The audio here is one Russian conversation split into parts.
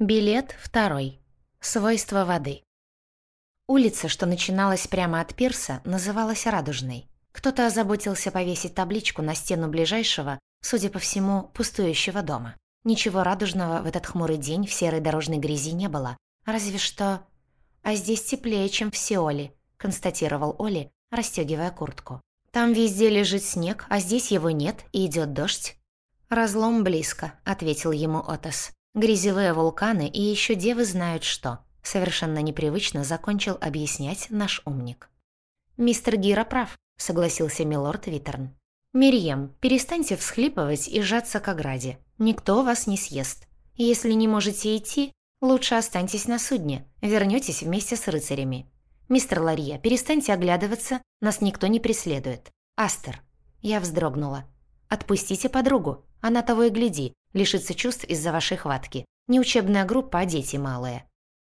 Билет второй. Свойства воды. Улица, что начиналась прямо от пирса, называлась Радужной. Кто-то озаботился повесить табличку на стену ближайшего, судя по всему, пустующего дома. Ничего радужного в этот хмурый день в серой дорожной грязи не было. Разве что... «А здесь теплее, чем в Сеоле», — констатировал Оли, расстегивая куртку. «Там везде лежит снег, а здесь его нет, и идет дождь». «Разлом близко», — ответил ему Отос. Грязевые вулканы и еще девы знают что. Совершенно непривычно закончил объяснять наш умник. «Мистер Гира прав», — согласился милорд Витерн. «Мирьем, перестаньте всхлипывать и сжаться к ограде. Никто вас не съест. Если не можете идти, лучше останьтесь на судне, вернетесь вместе с рыцарями. Мистер Ларья, перестаньте оглядываться, нас никто не преследует. Астер». Я вздрогнула. «Отпустите подругу, она того и гляди, лишится чувств из-за вашей хватки. Не учебная группа, а дети малые».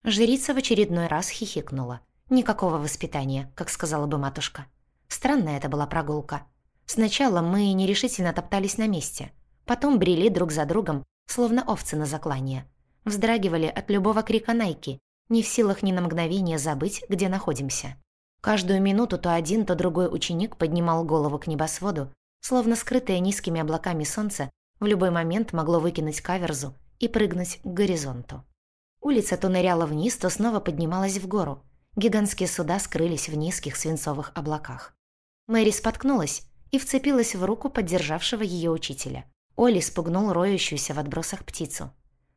Жрица в очередной раз хихикнула. Никакого воспитания, как сказала бы матушка. Странная это была прогулка. Сначала мы нерешительно топтались на месте. Потом брели друг за другом, словно овцы на заклание. Вздрагивали от любого крика Найки, не в силах ни на мгновение забыть, где находимся. Каждую минуту то один, то другой ученик поднимал голову к небосводу, словно скрытое низкими облаками солнце в любой момент могло выкинуть каверзу и прыгнуть к горизонту. Улица то ныряла вниз, то снова поднималась в гору. Гигантские суда скрылись в низких свинцовых облаках. Мэри споткнулась и вцепилась в руку поддержавшего ее учителя. Оли спугнул роющуюся в отбросах птицу.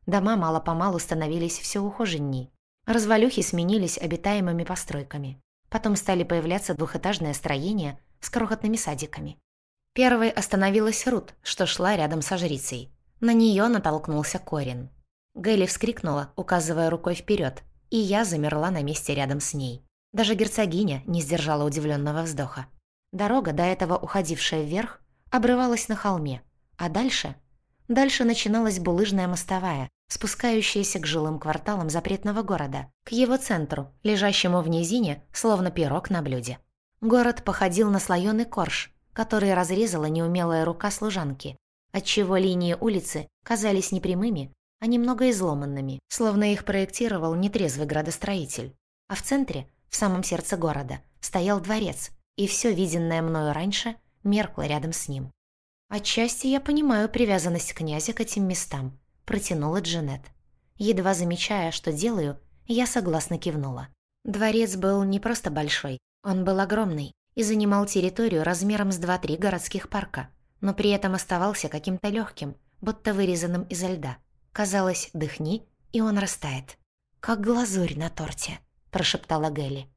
Дома мало-помалу становились все ухоженней. Развалюхи сменились обитаемыми постройками. Потом стали появляться двухэтажные строения с крохотными садиками. Первой остановилась Рут, что шла рядом со жрицей. На нее натолкнулся Корин. Гэлли вскрикнула, указывая рукой вперед, и я замерла на месте рядом с ней. Даже герцогиня не сдержала удивленного вздоха. Дорога, до этого уходившая вверх, обрывалась на холме, а дальше... Дальше начиналась булыжная мостовая, спускающаяся к жилым кварталам запретного города, к его центру, лежащему в низине, словно пирог на блюде. Город походил на слоёный корж, который разрезала неумелая рука служанки, отчего линии улицы казались не прямыми, а немного изломанными, словно их проектировал нетрезвый градостроитель. А в центре, в самом сердце города, стоял дворец, и все виденное мною раньше меркло рядом с ним. «Отчасти я понимаю привязанность князя к этим местам», — протянула Джанет. Едва замечая, что делаю, я согласно кивнула. Дворец был не просто большой, он был огромный, и занимал территорию размером с 2-3 городских парка, но при этом оставался каким-то легким, будто вырезанным изо льда. Казалось, дыхни, и он растает. «Как глазурь на торте», – прошептала Гелли.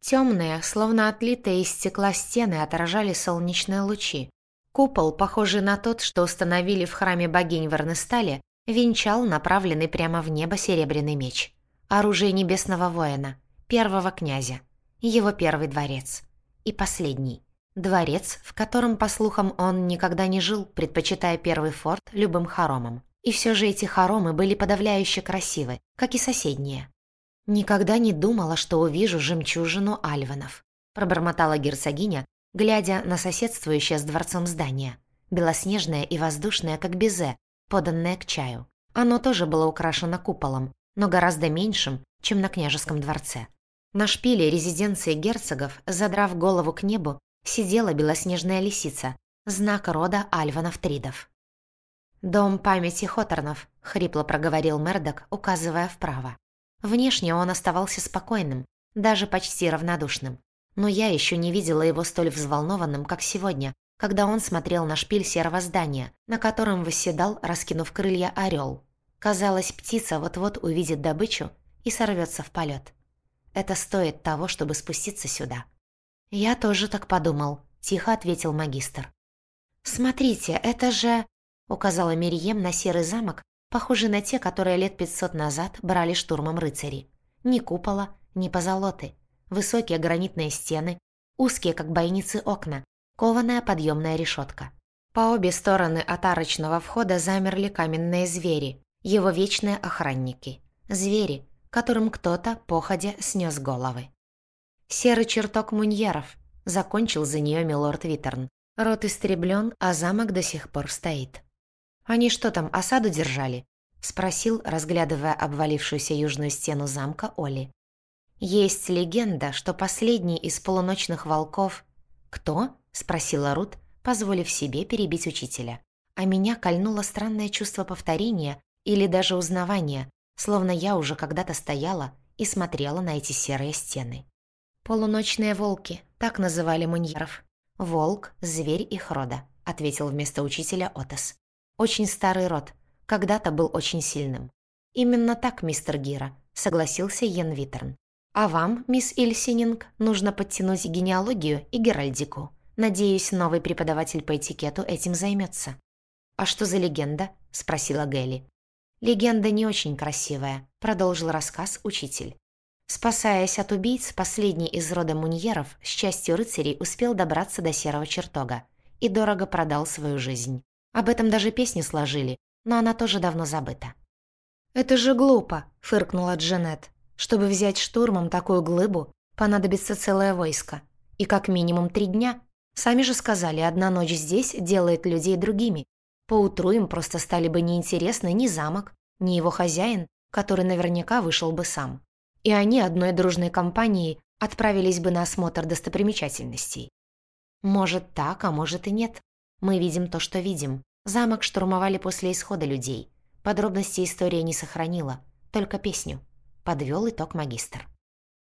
Темные, словно отлитые из стекла стены, отражали солнечные лучи. Купол, похожий на тот, что установили в храме богинь в Эрнестале, венчал направленный прямо в небо серебряный меч. Оружие небесного воина, первого князя, его первый дворец и последний. Дворец, в котором, по слухам, он никогда не жил, предпочитая первый форт любым хоромам. И все же эти хоромы были подавляюще красивы, как и соседние. «Никогда не думала, что увижу жемчужину Альванов», пробормотала герцогиня, глядя на соседствующее с дворцом здание, белоснежное и воздушное, как безе, поданное к чаю. Оно тоже было украшено куполом, но гораздо меньшим, чем на княжеском дворце. На шпиле резиденции герцогов, задрав голову к небу, сидела белоснежная лисица, знак рода Альванов-Тридов. «Дом памяти Хоторнов», — хрипло проговорил Мердок, указывая вправо. Внешне он оставался спокойным, даже почти равнодушным. Но я еще не видела его столь взволнованным, как сегодня, когда он смотрел на шпиль серого здания, на котором восседал, раскинув крылья, орел. Казалось, птица вот-вот увидит добычу и сорвется в полет. Это стоит того, чтобы спуститься сюда». «Я тоже так подумал», — тихо ответил магистр. «Смотрите, это же...» — указала Мерием на серый замок, похожий на те, которые лет пятьсот назад брали штурмом рыцари. Ни купола, ни позолоты. Высокие гранитные стены, узкие, как бойницы окна, кованая подъемная решетка. По обе стороны от арочного входа замерли каменные звери, его вечные охранники. Звери, которым кто-то, походя, снес головы. «Серый чертог муньеров», — закончил за нее милорд Витерн. Рот истреблен, а замок до сих пор стоит. «Они что там, осаду держали?» — спросил, разглядывая обвалившуюся южную стену замка Оли. «Есть легенда, что последний из полуночных волков...» «Кто?» — спросила Рут, позволив себе перебить учителя. А меня кольнуло странное чувство повторения или даже узнавания, словно я уже когда-то стояла и смотрела на эти серые стены. «Полуночные волки», — так называли муньеров. «Волк, зверь их рода», — ответил вместо учителя Отос. «Очень старый род, когда-то был очень сильным». «Именно так, мистер Гира», — согласился Йен Виттерн. «А вам, мисс Ильсининг, нужно подтянуть генеалогию и геральдику. Надеюсь, новый преподаватель по этикету этим займется». «А что за легенда?» — спросила Гелли. «Легенда не очень красивая», — продолжил рассказ учитель. Спасаясь от убийц, последний из рода Муньеров с частью рыцарей успел добраться до Серого чертога и дорого продал свою жизнь. Об этом даже песни сложили, но она тоже давно забыта. «Это же глупо», — фыркнула Джанет. «Чтобы взять штурмом такую глыбу, понадобится целое войско. И как минимум три дня. Сами же сказали, одна ночь здесь делает людей другими, Поутру им просто стали бы неинтересны ни замок, ни его хозяин, который наверняка вышел бы сам. И они одной дружной компанией отправились бы на осмотр достопримечательностей. Может так, а может и нет. Мы видим то, что видим. Замок штурмовали после исхода людей. Подробности история не сохранила, только песню. Подвел итог магистр.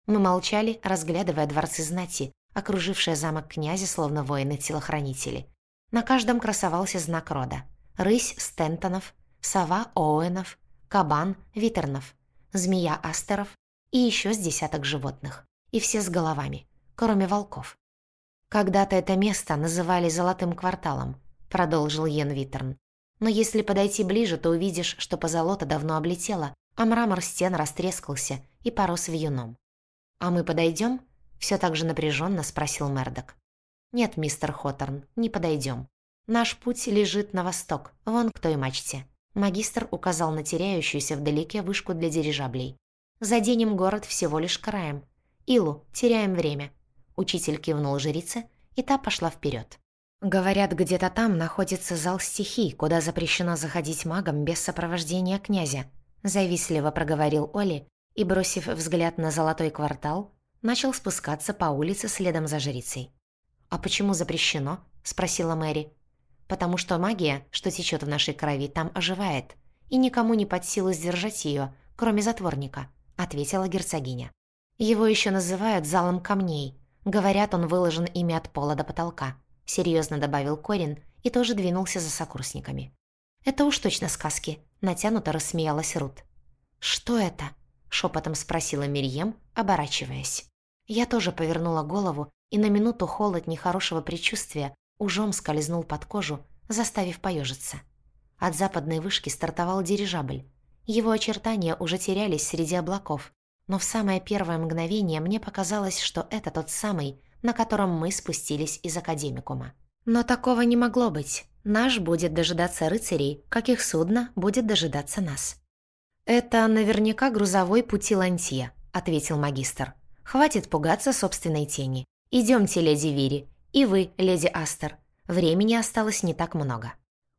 Мы молчали, разглядывая дворцы знати, окружившие замок князя, словно воины-телохранители. На каждом красовался знак рода. Рысь Стентонов, сова Оуэнов, кабан Витернов, змея Астеров и еще с десяток животных. И все с головами, кроме волков. «Когда-то это место называли «золотым кварталом», — продолжил Йен Витерн. «Но если подойти ближе, то увидишь, что позолота давно облетела, а мрамор стен растрескался и порос вьюном. «А мы подойдем?» — все так же напряженно спросил Мердок. «Нет, мистер Хоторн, не подойдем. Наш путь лежит на восток, вон к той мачте». Магистр указал на теряющуюся вдалеке вышку для дирижаблей. «Заденем город всего лишь краем. Илу, теряем время». Учитель кивнул жрице, и та пошла вперед. Говорят, где-то там находится зал стихий, куда запрещено заходить магам без сопровождения князя. Завистливо проговорил Оли и, бросив взгляд на золотой квартал, начал спускаться по улице следом за жрицей. «А почему запрещено?» — спросила Мэри. «Потому что магия, что течет в нашей крови, там оживает, и никому не под силу сдержать ее, кроме затворника», — ответила герцогиня. «Его еще называют залом камней. Говорят, он выложен ими от пола до потолка», — серьезно добавил Корин и тоже двинулся за сокурсниками. «Это уж точно сказки», — натянуто рассмеялась Рут. «Что это?» — шепотом спросила Мирьем, оборачиваясь. Я тоже повернула голову и на минуту холод нехорошего предчувствия ужом скользнул под кожу, заставив поежиться. От западной вышки стартовал дирижабль. Его очертания уже терялись среди облаков, но в самое первое мгновение мне показалось, что это тот самый, на котором мы спустились из Академикума. Но такого не могло быть. Наш будет дожидаться рыцарей, как их судно будет дожидаться нас. «Это наверняка грузовой пути Лантье», — ответил магистр. «Хватит пугаться собственной тени. «Идемте, леди Вири, и вы, леди Астер. Времени осталось не так много».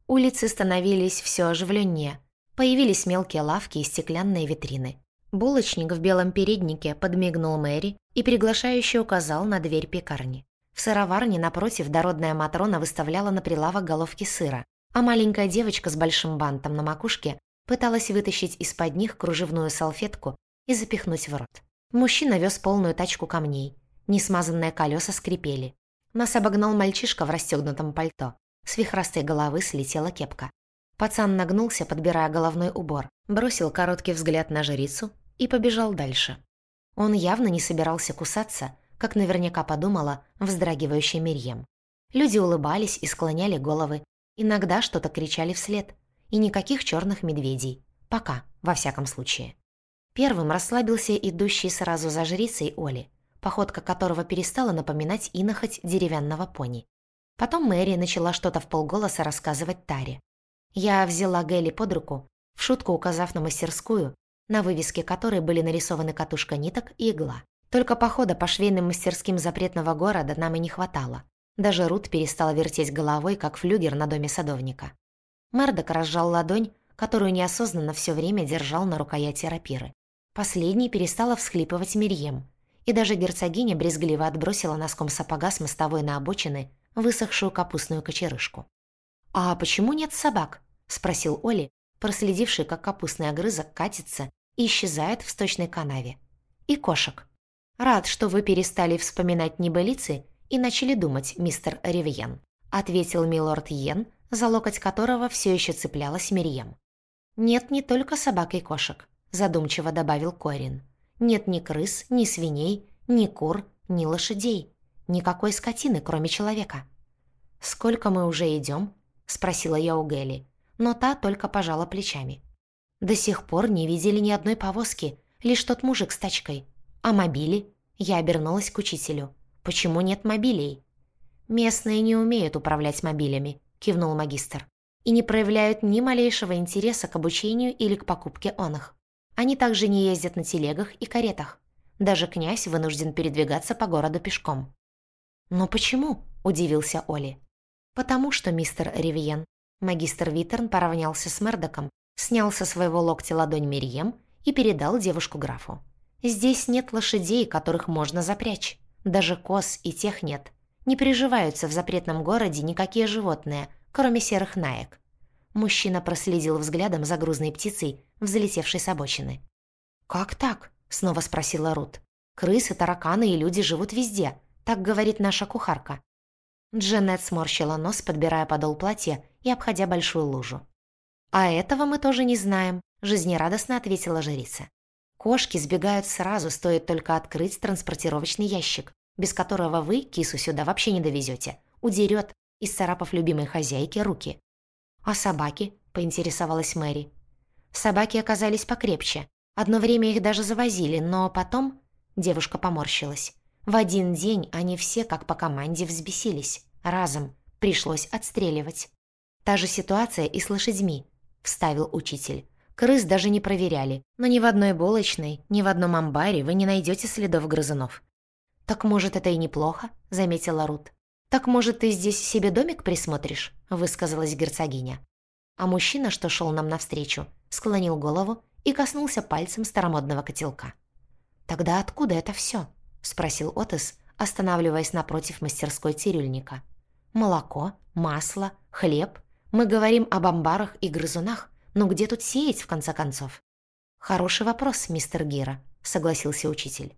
Улицы становились все оживленнее. Появились мелкие лавки и стеклянные витрины. Булочник в белом переднике подмигнул Мэри и приглашающе указал на дверь пекарни. В сыроварне напротив дородная Матрона выставляла на прилавок головки сыра, а маленькая девочка с большим бантом на макушке пыталась вытащить из-под них кружевную салфетку и запихнуть в рот. Мужчина вез полную тачку камней, Несмазанные колеса скрипели. Нас обогнал мальчишка в расстегнутом пальто. С вихрастой головы слетела кепка. Пацан нагнулся, подбирая головной убор, бросил короткий взгляд на жрицу и побежал дальше. Он явно не собирался кусаться, как наверняка подумала вздрагивающая Мирьем. Люди улыбались и склоняли головы, иногда что-то кричали вслед. И никаких черных медведей. Пока, во всяком случае. Первым расслабился идущий сразу за жрицей Оли походка которого перестала напоминать инохоть деревянного пони. Потом Мэри начала что-то в полголоса рассказывать Таре. Я взяла Гэлли под руку, в шутку указав на мастерскую, на вывеске которой были нарисованы катушка ниток и игла. Только похода по швейным мастерским запретного города нам и не хватало. Даже Рут перестала вертеть головой, как флюгер на доме садовника. Мэрдок разжал ладонь, которую неосознанно все время держал на рукояти рапиры. Последней перестала всхлипывать Мирьем, и даже герцогиня брезгливо отбросила носком сапога с мостовой на обочины высохшую капустную кочерышку. «А почему нет собак?» – спросил Оли, проследивший, как капустный огрызок катится и исчезает в сточной канаве. «И кошек. Рад, что вы перестали вспоминать небылицы и начали думать, мистер Ривьен», – ответил милорд Йен, за локоть которого все еще цеплялась Мирьем. «Нет не только собак и кошек», – задумчиво добавил Корин. «Нет ни крыс, ни свиней, ни кур, ни лошадей. Никакой скотины, кроме человека». «Сколько мы уже идем? спросила я у Гэли, но та только пожала плечами. «До сих пор не видели ни одной повозки, лишь тот мужик с тачкой. А мобили?» Я обернулась к учителю. «Почему нет мобилей?» «Местные не умеют управлять мобилями», — кивнул магистр и не проявляют ни малейшего интереса к обучению или к покупке он их. Они также не ездят на телегах и каретах. Даже князь вынужден передвигаться по городу пешком. «Но почему?» – удивился Оли. «Потому что, мистер Ривиен, магистр Виттерн поравнялся с Мердоком, снял со своего локтя ладонь Мирьем и передал девушку графу. Здесь нет лошадей, которых можно запрячь. Даже коз и тех нет. Не приживаются в запретном городе никакие животные, кроме серых наек. Мужчина проследил взглядом за грузной птицей, взлетевшей с обочины. «Как так?» — снова спросила Рут. «Крысы, тараканы и люди живут везде», — так говорит наша кухарка. Дженнет сморщила нос, подбирая подол платья и обходя большую лужу. «А этого мы тоже не знаем», — жизнерадостно ответила жрица. «Кошки сбегают сразу, стоит только открыть транспортировочный ящик, без которого вы кису сюда вообще не довезете. Удерет, исцарапав любимой хозяйке руки. «А собаки?» – поинтересовалась Мэри. Собаки оказались покрепче. Одно время их даже завозили, но потом... Девушка поморщилась. В один день они все, как по команде, взбесились. Разом. Пришлось отстреливать. Та же ситуация и с лошадьми, вставил учитель. Крыс даже не проверяли, но ни в одной булочной, ни в одном амбаре вы не найдете следов грызунов. «Так, может, это и неплохо?» – заметила Рут. «Так, может, ты здесь себе домик присмотришь?» – высказалась герцогиня. А мужчина, что шел нам навстречу, склонил голову и коснулся пальцем старомодного котелка. «Тогда откуда это все? спросил Отес, останавливаясь напротив мастерской цирюльника. «Молоко, масло, хлеб. Мы говорим об амбарах и грызунах, но где тут сеять, в конце концов?» «Хороший вопрос, мистер Гира», — согласился учитель.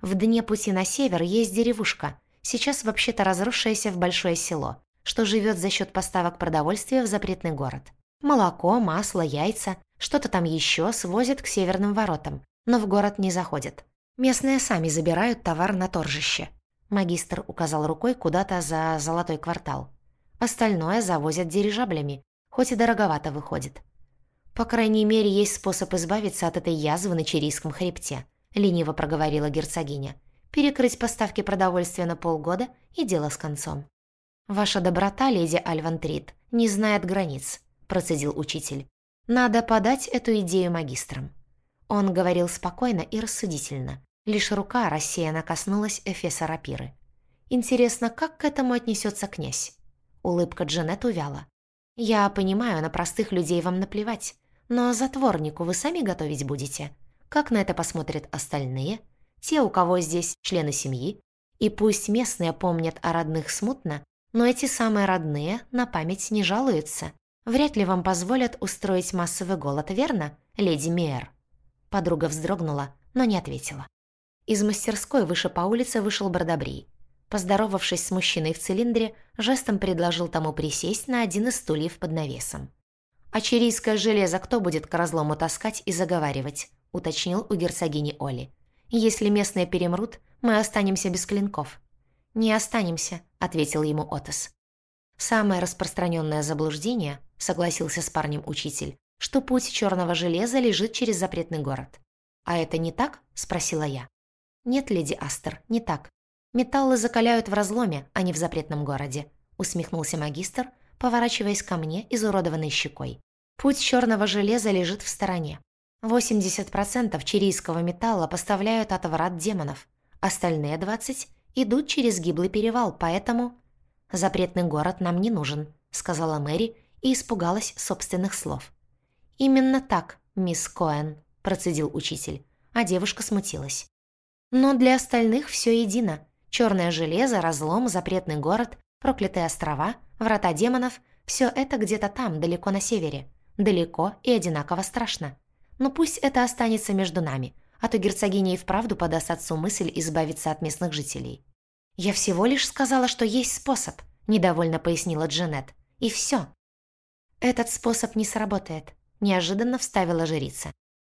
«В дне пути на север есть деревушка, сейчас вообще-то разросшееся в большое село, что живет за счет поставок продовольствия в запретный город. Молоко, масло, яйца, что-то там еще свозят к северным воротам, но в город не заходят. Местные сами забирают товар на торжище. Магистр указал рукой куда-то за золотой квартал. Остальное завозят дирижаблями, хоть и дороговато выходит. По крайней мере, есть способ избавиться от этой язвы на Чирийском хребте, лениво проговорила герцогиня перекрыть поставки продовольствия на полгода и дело с концом. «Ваша доброта, леди Альвантрит, не знает границ», – процедил учитель. «Надо подать эту идею магистрам». Он говорил спокойно и рассудительно. Лишь рука рассеянно коснулась эфеса рапиры. «Интересно, как к этому отнесется князь?» Улыбка Джанет увяла. «Я понимаю, на простых людей вам наплевать, но затворнику вы сами готовить будете? Как на это посмотрят остальные?» Те, у кого здесь члены семьи, и пусть местные помнят о родных смутно, но эти самые родные на память не жалуются. Вряд ли вам позволят устроить массовый голод, верно, леди Мейер?» Подруга вздрогнула, но не ответила. Из мастерской выше по улице вышел Бардабри. Поздоровавшись с мужчиной в цилиндре, жестом предложил тому присесть на один из стульев под навесом. «А чирийское железо кто будет к разлому таскать и заговаривать?» – уточнил у герцогини Оли. Если местные перемрут, мы останемся без клинков». «Не останемся», — ответил ему Отос. «Самое распространенное заблуждение», — согласился с парнем учитель, «что путь черного железа лежит через запретный город». «А это не так?» — спросила я. «Нет, леди Астер, не так. Металлы закаляют в разломе, а не в запретном городе», — усмехнулся магистр, поворачиваясь ко мне изуродованной щекой. «Путь черного железа лежит в стороне. 80% чирийского металла поставляют от врат демонов. Остальные 20% идут через гиблый перевал, поэтому... «Запретный город нам не нужен», — сказала Мэри и испугалась собственных слов. «Именно так, мисс Коэн», – процедил учитель, а девушка смутилась. «Но для остальных все едино. Черное железо, разлом, запретный город, проклятые острова, врата демонов – все это где-то там, далеко на севере. Далеко и одинаково страшно. Но пусть это останется между нами, а то герцогиня и вправду подаст отцу мысль избавиться от местных жителей. «Я всего лишь сказала, что есть способ», – недовольно пояснила Джанет. «И все». «Этот способ не сработает», – неожиданно вставила жрица.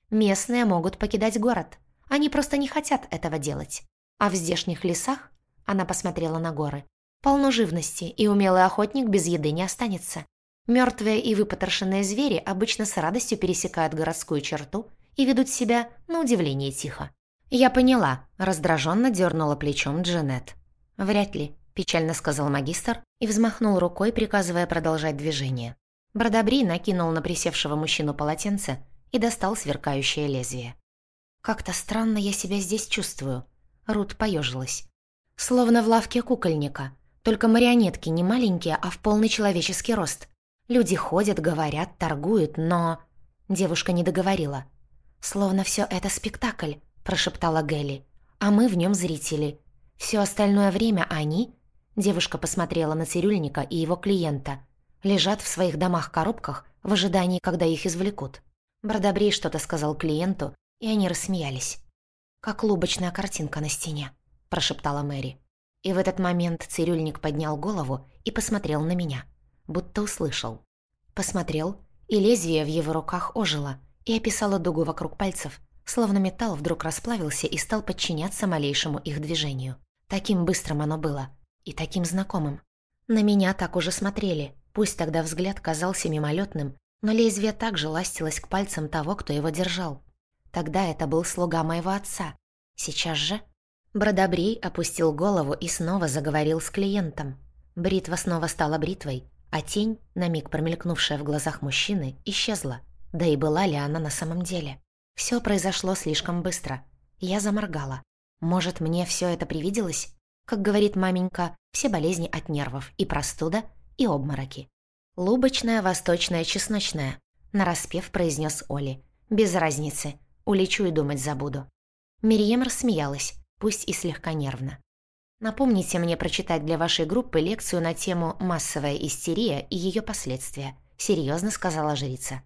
«Местные могут покидать город. Они просто не хотят этого делать. А в здешних лесах, – она посмотрела на горы, – полно живности, и умелый охотник без еды не останется. Мертвые и выпотрошенные звери обычно с радостью пересекают городскую черту и ведут себя, на удивление, тихо. «Я поняла», – раздраженно дернула плечом Джанет. «Вряд ли», – печально сказал магистр и взмахнул рукой, приказывая продолжать движение. Бродобри накинул на присевшего мужчину полотенце и достал сверкающее лезвие. «Как-то странно я себя здесь чувствую», – Рут поежилась. «Словно в лавке кукольника, только марионетки не маленькие, а в полный человеческий рост. Люди ходят, говорят, торгуют, но...» Девушка не договорила. «Словно все это спектакль», – прошептала Гелли. «А мы в нем зрители. Все остальное время они...» Девушка посмотрела на цирюльника и его клиента. Лежат в своих домах-коробках в ожидании, когда их извлекут. Бродобрей что-то сказал клиенту, и они рассмеялись. «Как лубочная картинка на стене», – прошептала Мэри. И в этот момент цирюльник поднял голову и посмотрел на меня – будто услышал. Посмотрел, и лезвие в его руках ожило и описало дугу вокруг пальцев, словно металл вдруг расплавился и стал подчиняться малейшему их движению. Таким быстрым оно было и таким знакомым. На меня так уже смотрели, пусть тогда взгляд казался мимолетным, но лезвие также ластилось к пальцам того, кто его держал. Тогда это был слуга моего отца. Сейчас же... Бродобрей опустил голову и снова заговорил с клиентом. Бритва снова стала бритвой, а тень, на миг промелькнувшая в глазах мужчины, исчезла. Да и была ли она на самом деле? Все произошло слишком быстро. Я заморгала. Может, мне все это привиделось? Как говорит маменька, все болезни от нервов, и простуда, и обмороки. «Лубочная, восточная, чесночная», — нараспев произнес Оли. «Без разницы. Улечу и думать забуду». Мирием рассмеялась, пусть и слегка нервно. Напомните мне прочитать для вашей группы лекцию на тему «Массовая истерия и ее последствия», — серьезно сказала жрица.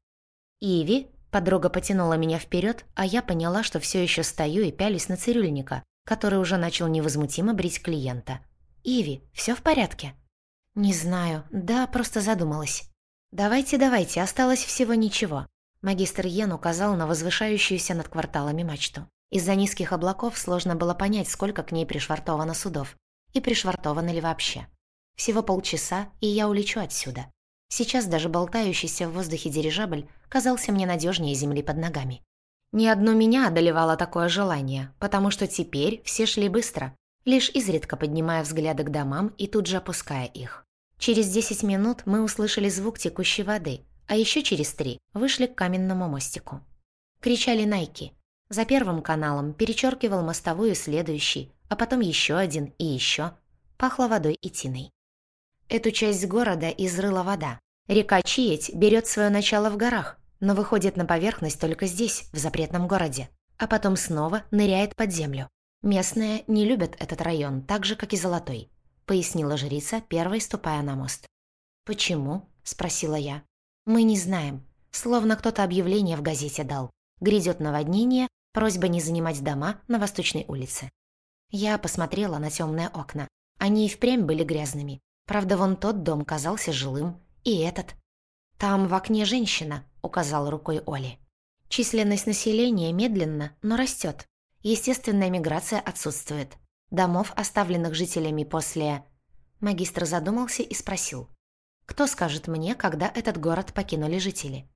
«Иви?» — подруга потянула меня вперед, а я поняла, что все еще стою и пялюсь на цирюльника, который уже начал невозмутимо брить клиента. «Иви, все в порядке?» «Не знаю. Да, просто задумалась». «Давайте, давайте, осталось всего ничего». Магистр Йен указал на возвышающуюся над кварталами мачту. Из-за низких облаков сложно было понять, сколько к ней пришвартовано судов. И пришвартованы ли вообще. Всего полчаса, и я улечу отсюда. Сейчас даже болтающийся в воздухе дирижабль казался мне надежнее земли под ногами. Ни одно меня одолевало такое желание, потому что теперь все шли быстро, лишь изредка поднимая взгляды к домам и тут же опуская их. Через 10 минут мы услышали звук текущей воды, а еще через три вышли к каменному мостику. Кричали найки – за первым каналом перечеркивал мостовую следующий, а потом еще один и еще. Пахло водой и тиной. Эту часть города изрыла вода. Река Чиеть берет свое начало в горах, но выходит на поверхность только здесь, в запретном городе, а потом снова ныряет под землю. Местные не любят этот район, так же, как и Золотой, пояснила жрица, первой ступая на мост. «Почему?» – спросила я. «Мы не знаем. Словно кто-то объявление в газете дал. Грядет наводнение, Просьба не занимать дома на Восточной улице. Я посмотрела на темные окна. Они и впрямь были грязными. Правда, вон тот дом казался жилым. И этот. «Там в окне женщина», — указал рукой Оли. Численность населения медленно, но растет. Естественная миграция отсутствует. Домов, оставленных жителями после... Магистр задумался и спросил. «Кто скажет мне, когда этот город покинули жители?»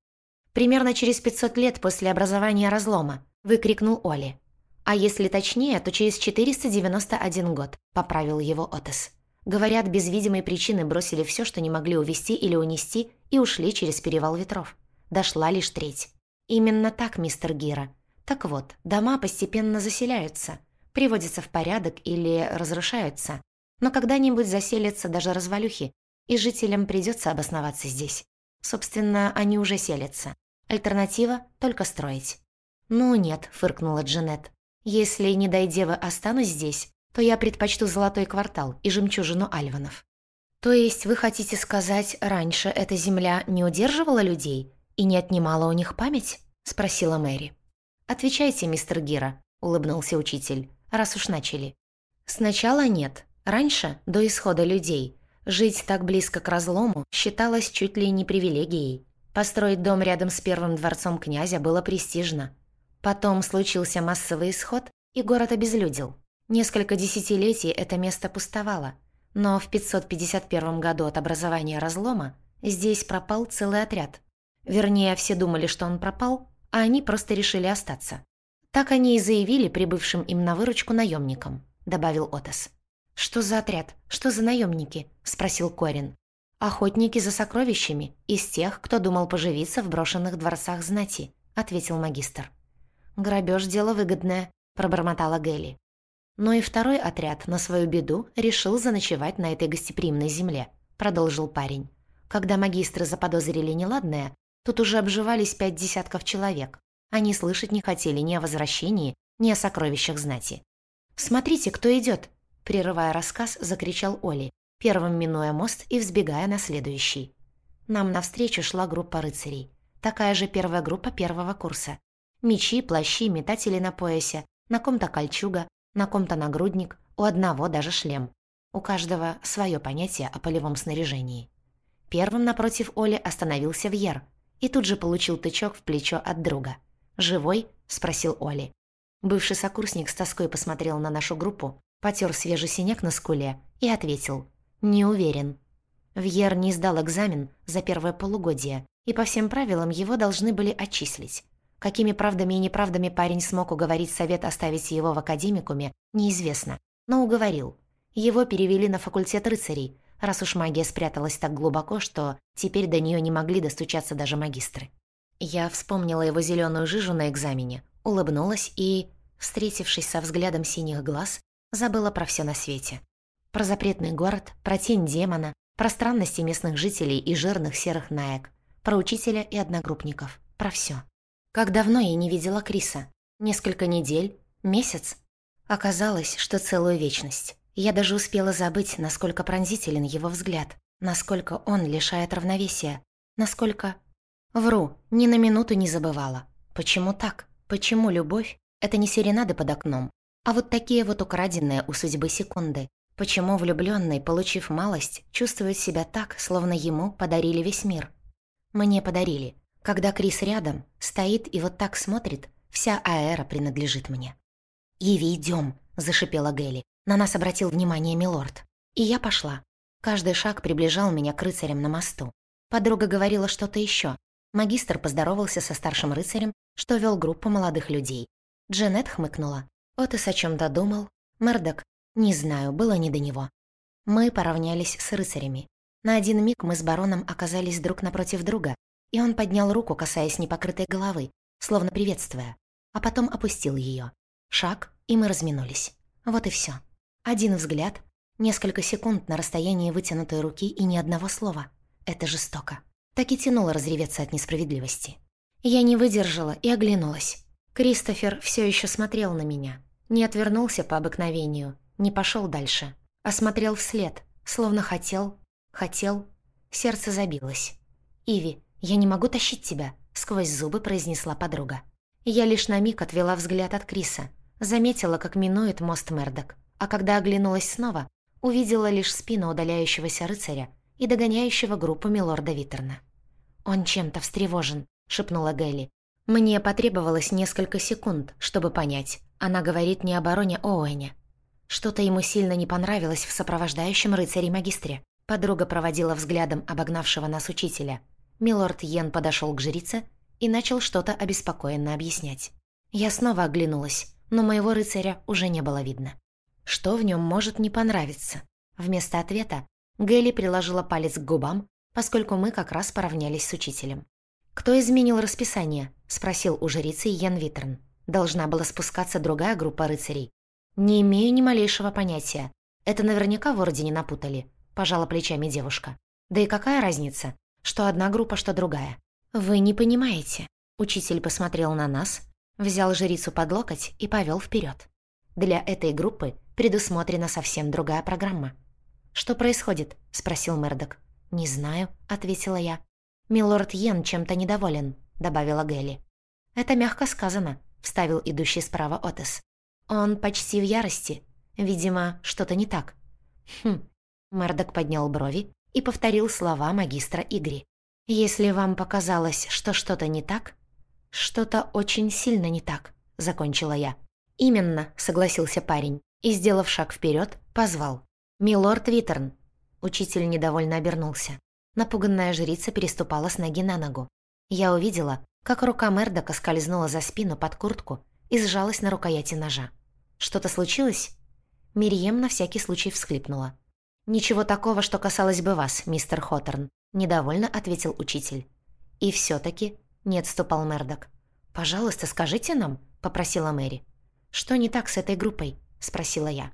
«Примерно через 500 лет после образования разлома», выкрикнул Оли. «А если точнее, то через 491 год», — поправил его Отес. Говорят, без видимой причины бросили все, что не могли увести или унести, и ушли через перевал ветров. Дошла лишь треть. Именно так, мистер Гира. Так вот, дома постепенно заселяются, приводятся в порядок или разрушаются. Но когда-нибудь заселятся даже развалюхи, и жителям придется обосноваться здесь. Собственно, они уже селятся. Альтернатива — только строить. «Ну нет», — фыркнула Джанет. «Если, не дай девы, останусь здесь, то я предпочту золотой квартал и жемчужину Альванов». «То есть вы хотите сказать, раньше эта земля не удерживала людей и не отнимала у них память?» — спросила Мэри. «Отвечайте, мистер Гира», — улыбнулся учитель, раз уж начали. «Сначала нет. Раньше, до исхода людей, жить так близко к разлому считалось чуть ли не привилегией. Построить дом рядом с первым дворцом князя было престижно. Потом случился массовый исход, и город обезлюдил. Несколько десятилетий это место пустовало. Но в 551 году от образования разлома здесь пропал целый отряд. Вернее, все думали, что он пропал, а они просто решили остаться. Так они и заявили прибывшим им на выручку наемникам, добавил Отос. «Что за отряд? Что за наемники?» – спросил Корин. «Охотники за сокровищами, из тех, кто думал поживиться в брошенных дворцах знати», – ответил магистр. «Грабеж – дело выгодное», – пробормотала Гелли. Но и второй отряд, на свою беду, решил заночевать на этой гостеприимной земле, продолжил парень. Когда магистры заподозрили неладное, тут уже обживались пять десятков человек. Они слышать не хотели ни о возвращении, ни о сокровищах знати. «Смотрите, кто идет! прерывая рассказ, закричал Оли, первым минуя мост и взбегая на следующий. Нам навстречу шла группа рыцарей. Такая же первая группа первого курса. Мечи, плащи, метатели на поясе, на ком-то кольчуга, на ком-то нагрудник, у одного даже шлем. У каждого свое понятие о полевом снаряжении. Первым напротив Оли остановился Вьер и тут же получил тычок в плечо от друга. «Живой?» – спросил Оли. Бывший сокурсник с тоской посмотрел на нашу группу, потер свежий синяк на скуле и ответил «Не уверен». Вьер не сдал экзамен за первое полугодие, и по всем правилам его должны были отчислить. Какими правдами и неправдами парень смог уговорить совет оставить его в академикуме, неизвестно, но уговорил. Его перевели на факультет рыцарей, раз уж магия спряталась так глубоко, что теперь до нее не могли достучаться даже магистры. Я вспомнила его зеленую жижу на экзамене, улыбнулась и, встретившись со взглядом синих глаз, забыла про все на свете. Про запретный город, про тень демона, про странности местных жителей и жирных серых наек, про учителя и одногруппников, про все. Как давно я не видела Криса? Несколько недель? Месяц? Оказалось, что целую вечность. Я даже успела забыть, насколько пронзителен его взгляд, насколько он лишает равновесия, насколько... Вру, ни на минуту не забывала. Почему так? Почему любовь — это не серенады под окном, а вот такие вот украденные у судьбы секунды? Почему влюбленный, получив малость, чувствует себя так, словно ему подарили весь мир? Мне подарили, когда Крис рядом, стоит и вот так смотрит, вся аэра принадлежит мне. «Иви, идем», — зашипела Гелли. На нас обратил внимание милорд. И я пошла. Каждый шаг приближал меня к рыцарям на мосту. Подруга говорила что-то еще. Магистр поздоровался со старшим рыцарем, что вел группу молодых людей. Дженет хмыкнула. Отес о чем додумал. Мердок, не знаю, было не до него. Мы поравнялись с рыцарями. На один миг мы с бароном оказались друг напротив друга, и он поднял руку, касаясь непокрытой головы, словно приветствуя, а потом опустил ее. Шаг, и мы разминулись. Вот и все. Один взгляд, несколько секунд на расстоянии вытянутой руки и ни одного слова. Это жестоко. Так и тянуло разреветься от несправедливости. Я не выдержала и оглянулась. Кристофер все еще смотрел на меня. Не отвернулся по обыкновению, не пошел дальше, а смотрел вслед, словно хотел, хотел. Сердце забилось. «Иви, «Я не могу тащить тебя», — сквозь зубы произнесла подруга. Я лишь на миг отвела взгляд от Криса, заметила, как минует мост Мердок, а когда оглянулась снова, увидела лишь спину удаляющегося рыцаря и догоняющего группу милорда Виттерна. «Он чем-то встревожен», — шепнула Гелли. Мне потребовалось несколько секунд, чтобы понять. Она говорит не о бароне Оуэне. Что-то ему сильно не понравилось в сопровождающем рыцаре-магистре. Подруга проводила взглядом обогнавшего нас учителя — Милорд Йен подошел к жрице и начал что-то обеспокоенно объяснять. Я снова оглянулась, но моего рыцаря уже не было видно. Что в нем может не понравиться? Вместо ответа Гелли приложила палец к губам, поскольку мы как раз поравнялись с учителем. «Кто изменил расписание?» — спросил у жрицы Йен Витерн. Должна была спускаться другая группа рыцарей. «Не имею ни малейшего понятия. Это наверняка в Ордене напутали», — пожала плечами девушка. «Да и какая разница? что одна группа, что другая. Вы не понимаете. Учитель посмотрел на нас, взял жрицу под локоть и повел вперед. Для этой группы предусмотрена совсем другая программа. «Что происходит?» — спросил Мердок. «Не знаю», — ответила я. «Милорд Йен чем-то недоволен», — добавила Гелли. «Это мягко сказано», — вставил идущий справа Отес. «Он почти в ярости. Видимо, что-то не так». «Хм». Мердок поднял брови и повторил слова магистра Игри. «Если вам показалось, что что-то не так, что-то очень сильно не так», — закончила я. «Именно», — согласился парень и, сделав шаг вперед, позвал. «Милорд Витерн». Учитель недовольно обернулся. Напуганная жрица переступала с ноги на ногу. Я увидела, как рука Мердока скользнула за спину под куртку и сжалась на рукояти ножа. «Что-то случилось?» Мирием на всякий случай всхлипнула. «Ничего такого, что касалось бы вас, мистер Хоттерн», — недовольно ответил учитель. «И все таки не отступал Мердок. «Пожалуйста, скажите нам», — попросила Мэри. «Что не так с этой группой?» — спросила я.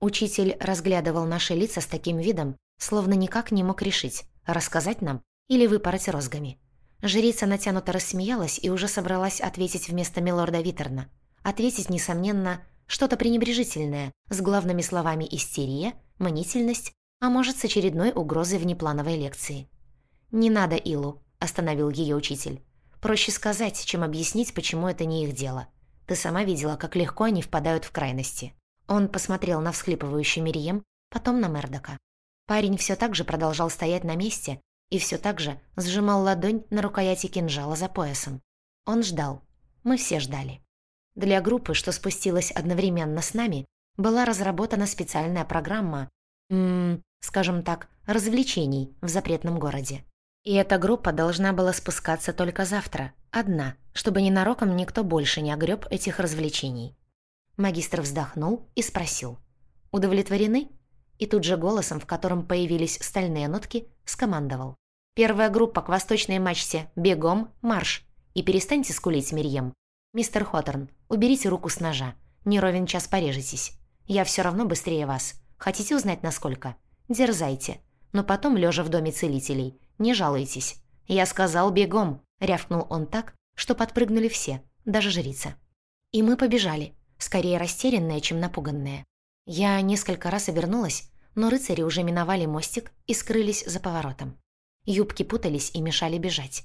Учитель разглядывал наши лица с таким видом, словно никак не мог решить, рассказать нам или выпороть розгами. Жрица натянуто рассмеялась и уже собралась ответить вместо милорда Витерна. Ответить, несомненно, что-то пренебрежительное, с главными словами истерия, мнительность, а может, с очередной угрозой внеплановой лекции. «Не надо, Илу», — остановил ее учитель. «Проще сказать, чем объяснить, почему это не их дело. Ты сама видела, как легко они впадают в крайности». Он посмотрел на всхлипывающую Мирием, потом на Мердока. Парень все так же продолжал стоять на месте и все так же сжимал ладонь на рукояти кинжала за поясом. Он ждал. Мы все ждали. Для группы, что спустилась одновременно с нами, была разработана специальная программа, м скажем так, развлечений в запретном городе. И эта группа должна была спускаться только завтра, одна, чтобы ненароком никто больше не огреб этих развлечений. Магистр вздохнул и спросил. «Удовлетворены?» И тут же голосом, в котором появились стальные нотки, скомандовал. «Первая группа к восточной мачте. Бегом, марш! И перестаньте скулить, Мирьем. Мистер Хоторн, уберите руку с ножа. Не ровен час порежетесь. Я все равно быстрее вас. Хотите узнать, насколько? Дерзайте. Но потом, лежа в доме целителей, не жалуйтесь. Я сказал бегом!» — рявкнул он так, что подпрыгнули все, даже жрица. И мы побежали, скорее растерянная, чем напуганная. Я несколько раз обернулась, но рыцари уже миновали мостик и скрылись за поворотом. Юбки путались и мешали бежать.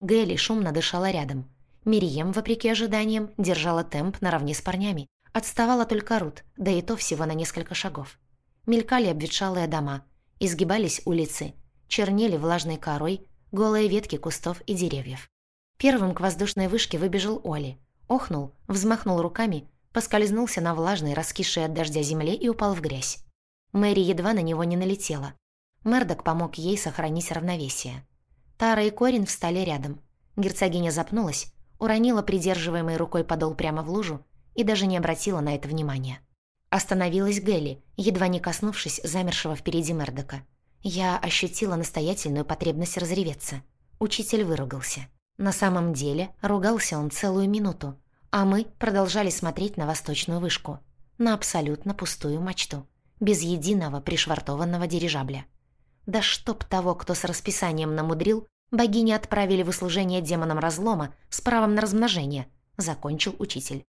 Гэлли шумно дышала рядом. Мирием, вопреки ожиданиям, держала темп наравне с парнями. Отставала только Рут, да и то всего на несколько шагов. Мелькали обветшалые дома, изгибались улицы, чернели влажной корой, голые ветки кустов и деревьев. Первым к воздушной вышке выбежал Оли. Охнул, взмахнул руками поскользнулся на влажной, раскисшей от дождя земле и упал в грязь. Мэри едва на него не налетела. Мердок помог ей сохранить равновесие. Тара и Корин встали рядом. Герцогиня запнулась, уронила придерживаемой рукой подол прямо в лужу и даже не обратила на это внимания. Остановилась Гелли, едва не коснувшись замершего впереди Мердока. Я ощутила настоятельную потребность разреветься. Учитель выругался. На самом деле ругался он целую минуту, а мы продолжали смотреть на восточную вышку, на абсолютно пустую мачту, без единого пришвартованного дирижабля. Да чтоб того, кто с расписанием намудрил, богини отправили в услужение демонам разлома с правом на размножение, закончил учитель.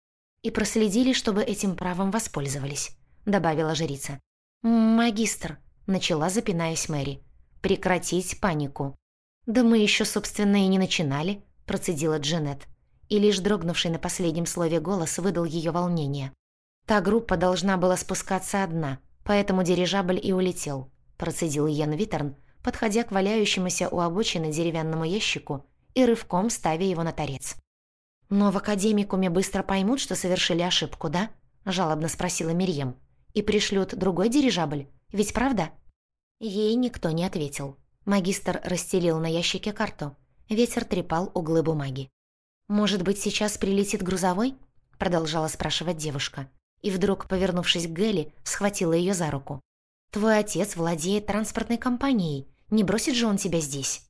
И проследили, чтобы этим правом воспользовались, добавила жрица. «Магистр», — начала, запинаясь Мэри, — «прекратить панику». «Да мы еще, собственно, и не начинали», — процедила Джанет и лишь дрогнувший на последнем слове голос выдал ее волнение. «Та группа должна была спускаться одна, поэтому дирижабль и улетел», процедил Йен Витерн, подходя к валяющемуся у обочины деревянному ящику и рывком ставя его на торец. «Но в академикуме быстро поймут, что совершили ошибку, да?» жалобно спросила Мирьем. «И пришлют другой дирижабль, ведь правда?» Ей никто не ответил. Магистр расстелил на ящике карту. Ветер трепал углы бумаги. «Может быть, сейчас прилетит грузовой?» — продолжала спрашивать девушка. И вдруг, повернувшись к Гэлли, схватила ее за руку. «Твой отец владеет транспортной компанией. Не бросит же он тебя здесь?»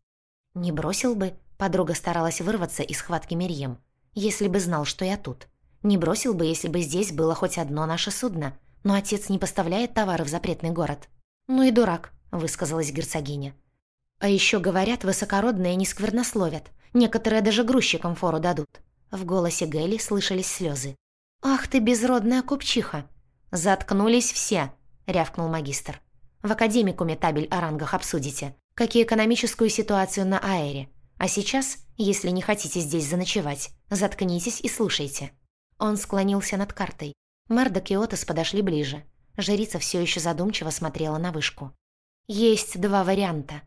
«Не бросил бы», — подруга старалась вырваться из схватки Мерьем, «если бы знал, что я тут. Не бросил бы, если бы здесь было хоть одно наше судно. Но отец не поставляет товары в запретный город». «Ну и дурак», — высказалась герцогиня. А еще говорят, высокородные не сквернословят. Некоторые даже грузчикам фору дадут. В голосе Гэли слышались слезы. «Ах ты, безродная купчиха!» «Заткнулись все!» — рявкнул магистр. «В академикуме табель о рангах обсудите, как и экономическую ситуацию на Аэре. А сейчас, если не хотите здесь заночевать, заткнитесь и слушайте». Он склонился над картой. Мэрдок и Отос подошли ближе. Жрица все еще задумчиво смотрела на вышку. «Есть два варианта».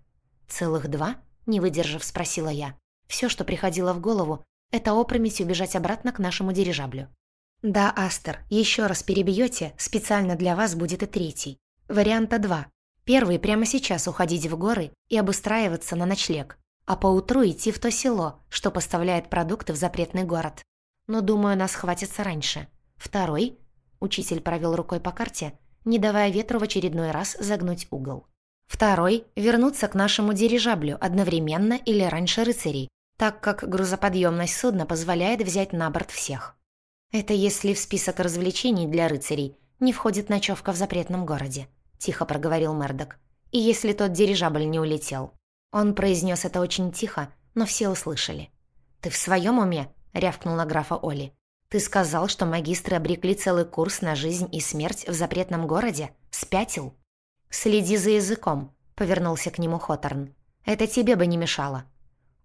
«Целых два?» — не выдержав, спросила я. Все, что приходило в голову, это опрометью бежать обратно к нашему дирижаблю. «Да, Астер, еще раз перебьете, специально для вас будет и третий. Варианта два. Первый – прямо сейчас уходить в горы и обустраиваться на ночлег, а поутру идти в то село, что поставляет продукты в запретный город. Но, думаю, нас хватится раньше. Второй – учитель провел рукой по карте, не давая ветру в очередной раз загнуть угол. Второй – вернуться к нашему дирижаблю одновременно или раньше рыцарей, так как грузоподъемность судна позволяет взять на борт всех. «Это если в список развлечений для рыцарей не входит ночевка в запретном городе», — тихо проговорил Мердок. «И если тот дирижабль не улетел». Он произнес это очень тихо, но все услышали. «Ты в своем уме?» — рявкнула графа Оли. «Ты сказал, что магистры обрекли целый курс на жизнь и смерть в запретном городе? Спятил?» «Следи за языком», — повернулся к нему Хоторн. «Это тебе бы не мешало».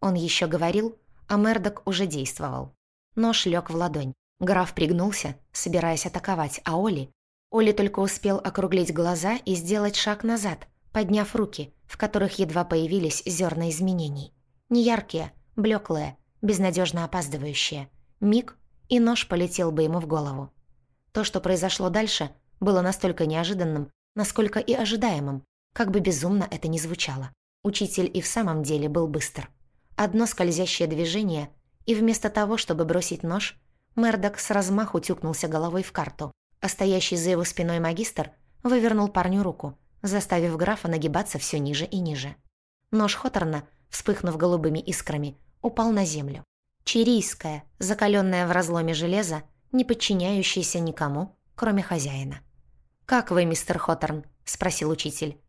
Он еще говорил, а Мердок уже действовал. Нож лег в ладонь. Граф пригнулся, собираясь атаковать, а Оли... Оли только успел округлить глаза и сделать шаг назад, подняв руки, в которых едва появились зерна изменений. Неяркие, блеклые, безнадежно опаздывающие. Миг, и нож полетел бы ему в голову. То, что произошло дальше, было настолько неожиданным, насколько и ожидаемым, как бы безумно это ни звучало. Учитель и в самом деле был быстр. Одно скользящее движение, и вместо того, чтобы бросить нож, Мердок с размаху тюкнулся головой в карту, а стоящий за его спиной магистр вывернул парню руку, заставив графа нагибаться все ниже и ниже. Нож Хоторна, вспыхнув голубыми искрами, упал на землю. Чирийская, закаленная в разломе железа, не подчиняющаяся никому, кроме хозяина. «Как вы, мистер Хоторн?» — спросил учитель.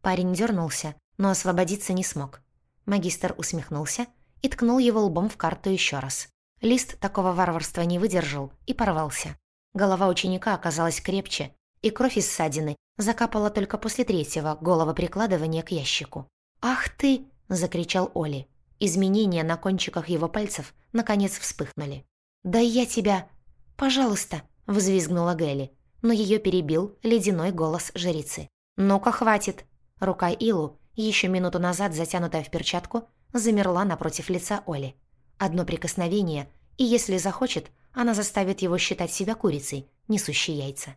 Парень дернулся, но освободиться не смог. Магистр усмехнулся и ткнул его лбом в карту еще раз. Лист такого варварства не выдержал и порвался. Голова ученика оказалась крепче, и кровь из ссадины закапала только после третьего голого прикладывания к ящику. «Ах ты!» – закричал Оли. Изменения на кончиках его пальцев наконец вспыхнули. «Да я тебя...» «Пожалуйста!» – взвизгнула Гэлли, но ее перебил ледяной голос жрицы. «Ну-ка, хватит!» Рука Илу, еще минуту назад затянутая в перчатку, замерла напротив лица Оли. Одно прикосновение, и если захочет, она заставит его считать себя курицей, несущей яйца.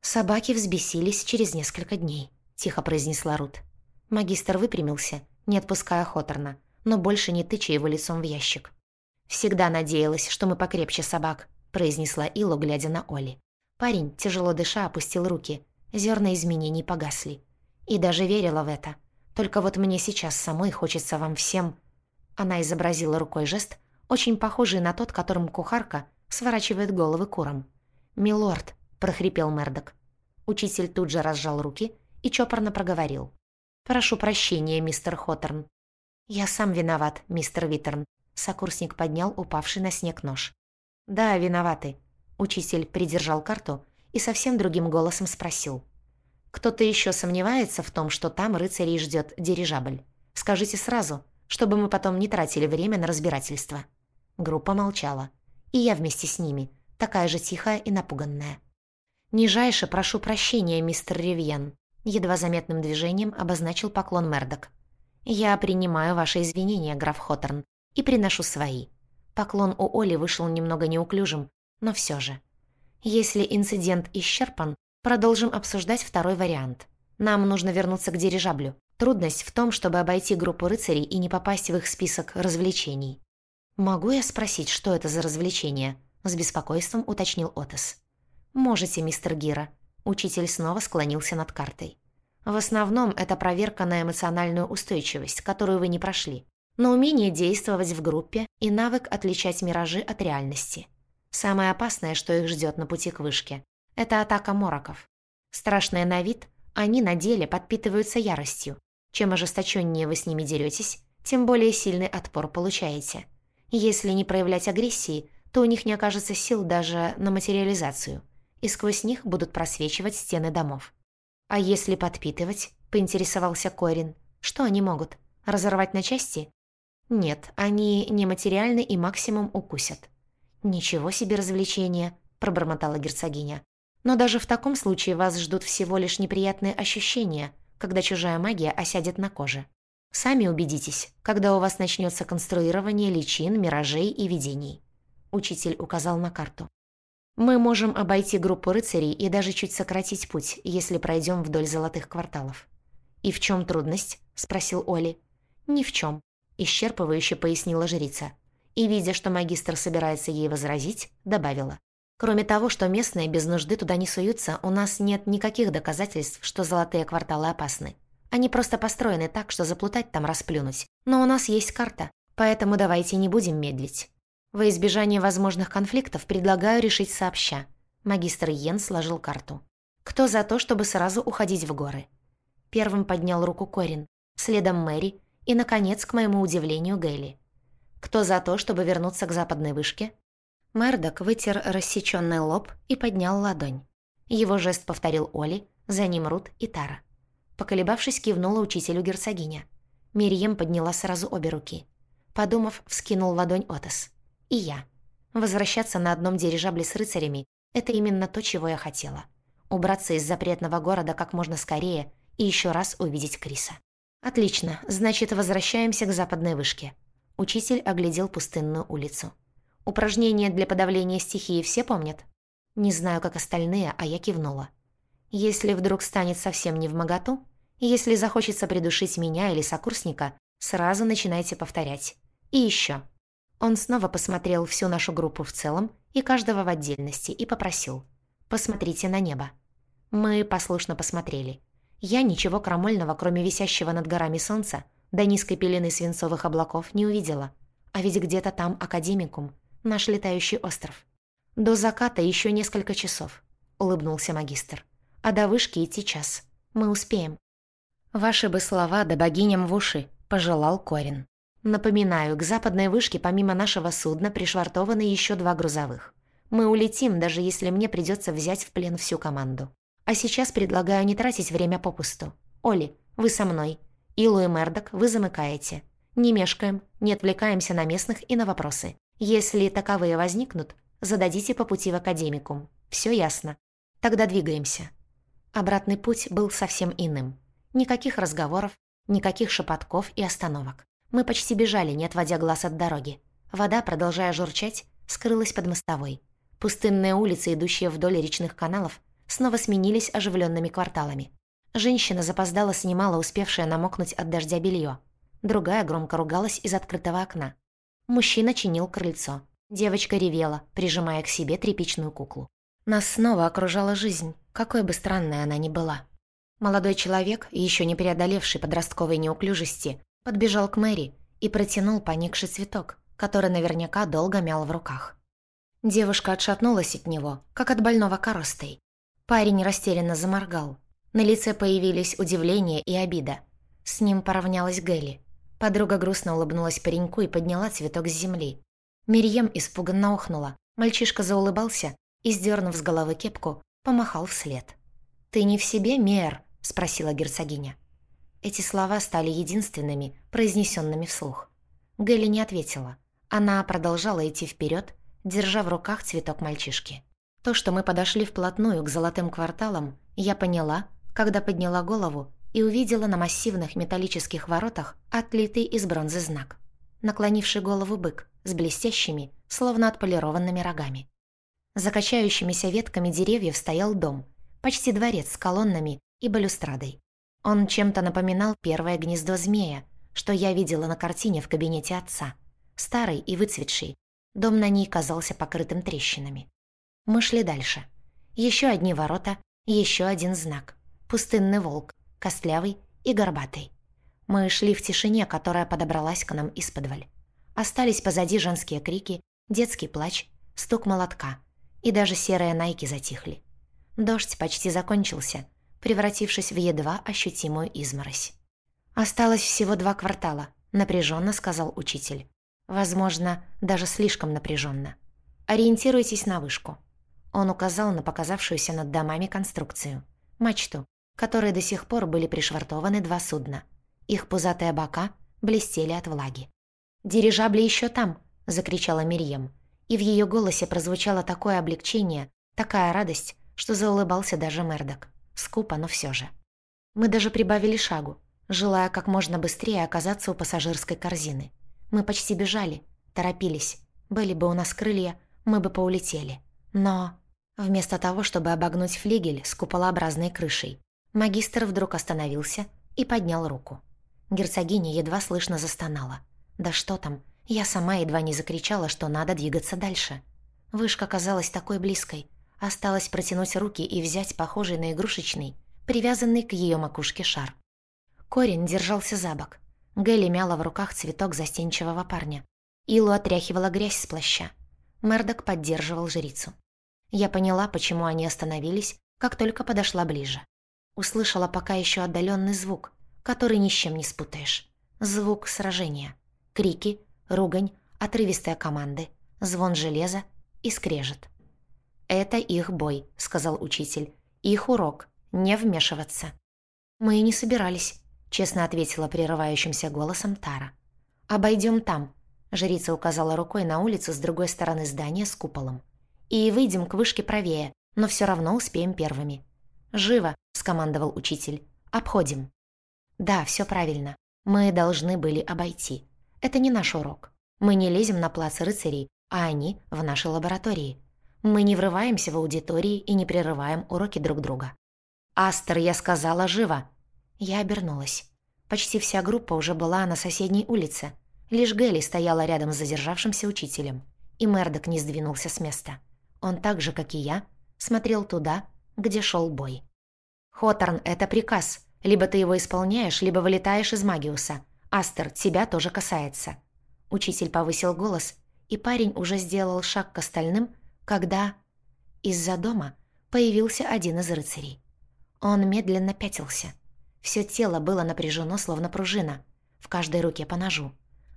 «Собаки взбесились через несколько дней», — тихо произнесла Рут. Магистр выпрямился, не отпуская Хоторна, но больше не тыча его лицом в ящик. «Всегда надеялась, что мы покрепче собак», — произнесла Ило, глядя на Оли. Парень, тяжело дыша, опустил руки. Зерна изменений погасли. И даже верила в это. Только вот мне сейчас самой хочется вам всем она изобразила рукой жест, очень похожий на тот, которым кухарка сворачивает головы курам. «Милорд», — прохрипел Мердок. Учитель тут же разжал руки и чопорно проговорил. «Прошу прощения, мистер Хоттерн». «Я сам виноват, мистер Виттерн», — сокурсник поднял упавший на снег нож. «Да, виноваты». Учитель придержал карту и совсем другим голосом спросил. «Кто-то еще сомневается в том, что там рыцарей ждет дирижабль? Скажите сразу, чтобы мы потом не тратили время на разбирательство». Группа молчала. И я вместе с ними, такая же тихая и напуганная. «Нижайше прошу прощения, мистер Ривьен», едва заметным движением обозначил поклон Мердок. «Я принимаю ваши извинения, граф Хоттерн, и приношу свои». Поклон у Оли вышел немного неуклюжим, но все же. Если инцидент исчерпан, продолжим обсуждать второй вариант. Нам нужно вернуться к дирижаблю. Трудность в том, чтобы обойти группу рыцарей и не попасть в их список развлечений. «Могу я спросить, что это за развлечение?» – с беспокойством уточнил Отес. «Можете, мистер Гира». Учитель снова склонился над картой. «В основном это проверка на эмоциональную устойчивость, которую вы не прошли, на умение действовать в группе и навык отличать миражи от реальности. Самое опасное, что их ждет на пути к вышке – это атака мороков. Страшная на вид, они на деле подпитываются яростью, Чем ожесточеннее вы с ними деретесь, тем более сильный отпор получаете. Если не проявлять агрессии, то у них не окажется сил даже на материализацию, и сквозь них будут просвечивать стены домов. «А если подпитывать?» — поинтересовался Корин. «Что они могут? Разорвать на части?» «Нет, они нематериальны и максимум укусят». «Ничего себе развлечение», — пробормотала герцогиня. «Но даже в таком случае вас ждут всего лишь неприятные ощущения, когда чужая магия осядет на коже. Сами убедитесь, когда у вас начнется конструирование личин, миражей и видений». Учитель указал на карту. «Мы можем обойти группу рыцарей и даже чуть сократить путь, если пройдем вдоль золотых кварталов». «И в чем трудность?» — спросил Оли. «Ни в чем», — исчерпывающе пояснила жрица. И, видя, что магистр собирается ей возразить, добавила. «Кроме того, что местные без нужды туда не суются, у нас нет никаких доказательств, что золотые кварталы опасны. Они просто построены так, что заплутать там расплюнуть. Но у нас есть карта, поэтому давайте не будем медлить. Во избежание возможных конфликтов предлагаю решить сообща. Магистр Йен сложил карту. Кто за то, чтобы сразу уходить в горы? Первым поднял руку Корин, следом Мэри и, наконец, к моему удивлению, Гэли. Кто за то, чтобы вернуться к западной вышке? Мердок вытер рассеченный лоб и поднял ладонь. Его жест повторил Оли, за ним Рут и Тара. Поколебавшись, кивнула учителю герцогиня. Мирьем подняла сразу обе руки. Подумав, вскинул ладонь Отос. И я. Возвращаться на одном дирижабле с рыцарями — это именно то, чего я хотела. Убраться из запретного города как можно скорее и еще раз увидеть Криса. «Отлично, значит, возвращаемся к западной вышке». Учитель оглядел пустынную улицу. «Упражнения для подавления стихии все помнят?» Не знаю, как остальные, а я кивнула. «Если вдруг станет совсем не в моготу, если захочется придушить меня или сокурсника, сразу начинайте повторять. И еще. Он снова посмотрел всю нашу группу в целом и каждого в отдельности и попросил. «Посмотрите на небо». Мы послушно посмотрели. Я ничего крамольного, кроме висящего над горами солнца, до низкой пелены свинцовых облаков не увидела. А ведь где-то там академикум, наш летающий остров. До заката еще несколько часов, улыбнулся магистр. А до вышки идти час. Мы успеем. Ваши бы слова да богиням в уши, пожелал Корин. Напоминаю, к западной вышке помимо нашего судна пришвартованы еще два грузовых. Мы улетим, даже если мне придется взять в плен всю команду. А сейчас предлагаю не тратить время попусту. Оли, вы со мной. Илу и Мердок вы замыкаете. Не мешкаем, не отвлекаемся на местных и на вопросы. Если таковые возникнут, зададите по пути в академикум. Все ясно. Тогда двигаемся. Обратный путь был совсем иным. Никаких разговоров, никаких шепотков и остановок. Мы почти бежали, не отводя глаз от дороги. Вода, продолжая журчать, скрылась под мостовой. Пустынные улицы, идущие вдоль речных каналов, снова сменились оживленными кварталами. Женщина запоздала снимала успевшее намокнуть от дождя белье. Другая громко ругалась из открытого окна. Мужчина чинил крыльцо. Девочка ревела, прижимая к себе тряпичную куклу. Нас снова окружала жизнь, какой бы странной она ни была. Молодой человек, еще не преодолевший подростковой неуклюжести, подбежал к Мэри и протянул поникший цветок, который наверняка долго мял в руках. Девушка отшатнулась от него, как от больного коростой. Парень растерянно заморгал. На лице появились удивление и обида. С ним поравнялась Гэлли. Подруга грустно улыбнулась пареньку и подняла цветок с земли. Мирьем испуганно охнула. Мальчишка заулыбался и, сдернув с головы кепку, помахал вслед. «Ты не в себе, Мер?» — спросила герцогиня. Эти слова стали единственными, произнесенными вслух. Гэлли не ответила. Она продолжала идти вперед, держа в руках цветок мальчишки. То, что мы подошли вплотную к золотым кварталам, я поняла, когда подняла голову и увидела на массивных металлических воротах отлитый из бронзы знак. Наклонивший голову бык с блестящими, словно отполированными рогами. За качающимися ветками деревьев стоял дом, почти дворец с колоннами и балюстрадой. Он чем-то напоминал первое гнездо змея, что я видела на картине в кабинете отца. Старый и выцветший. Дом на ней казался покрытым трещинами. Мы шли дальше. Еще одни ворота, еще один знак. Пустынный волк, костлявый и горбатый. Мы шли в тишине, которая подобралась к нам из-под Остались позади женские крики, детский плач, стук молотка. И даже серые найки затихли. Дождь почти закончился, превратившись в едва ощутимую изморозь. «Осталось всего два квартала», — напряженно сказал учитель. «Возможно, даже слишком напряженно. Ориентируйтесь на вышку». Он указал на показавшуюся над домами конструкцию. Мачту, которой до сих пор были пришвартованы два судна. Их пузатые бока блестели от влаги. «Дирижабли еще там!» — закричала Мирьем. И в ее голосе прозвучало такое облегчение, такая радость, что заулыбался даже Мердок. Скупо, но все же. Мы даже прибавили шагу, желая как можно быстрее оказаться у пассажирской корзины. Мы почти бежали, торопились. Были бы у нас крылья, мы бы поулетели. Но вместо того, чтобы обогнуть флигель с куполообразной крышей, магистр вдруг остановился и поднял руку. Герцогиня едва слышно застонала. Да что там, я сама едва не закричала, что надо двигаться дальше. Вышка казалась такой близкой. Осталось протянуть руки и взять похожий на игрушечный, привязанный к ее макушке шар. Корень держался за бок. Гэлли мяла в руках цветок застенчивого парня. Илу отряхивала грязь с плаща. Мердок поддерживал жрицу. Я поняла, почему они остановились, как только подошла ближе. Услышала пока еще отдаленный звук, который ни с чем не спутаешь. Звук сражения. Крики, ругань, отрывистые команды, звон железа и скрежет. «Это их бой», — сказал учитель. «Их урок. Не вмешиваться». «Мы и не собирались», — честно ответила прерывающимся голосом Тара. «Обойдем там», — жрица указала рукой на улицу с другой стороны здания с куполом. «И выйдем к вышке правее, но все равно успеем первыми». «Живо», — скомандовал учитель. «Обходим». «Да, все правильно. Мы должны были обойти. Это не наш урок. Мы не лезем на плац рыцарей, а они в нашей лаборатории. Мы не врываемся в аудитории и не прерываем уроки друг друга. «Астер, я сказала, живо!» Я обернулась. Почти вся группа уже была на соседней улице. Лишь Гелли стояла рядом с задержавшимся учителем. И Мердок не сдвинулся с места. Он так же, как и я, смотрел туда, где шел бой. «Хоторн, это приказ. Либо ты его исполняешь, либо вылетаешь из Магиуса. Астер, тебя тоже касается». Учитель повысил голос, и парень уже сделал шаг к остальным, когда из-за дома появился один из рыцарей. Он медленно пятился. Все тело было напряжено, словно пружина. В каждой руке по ножу.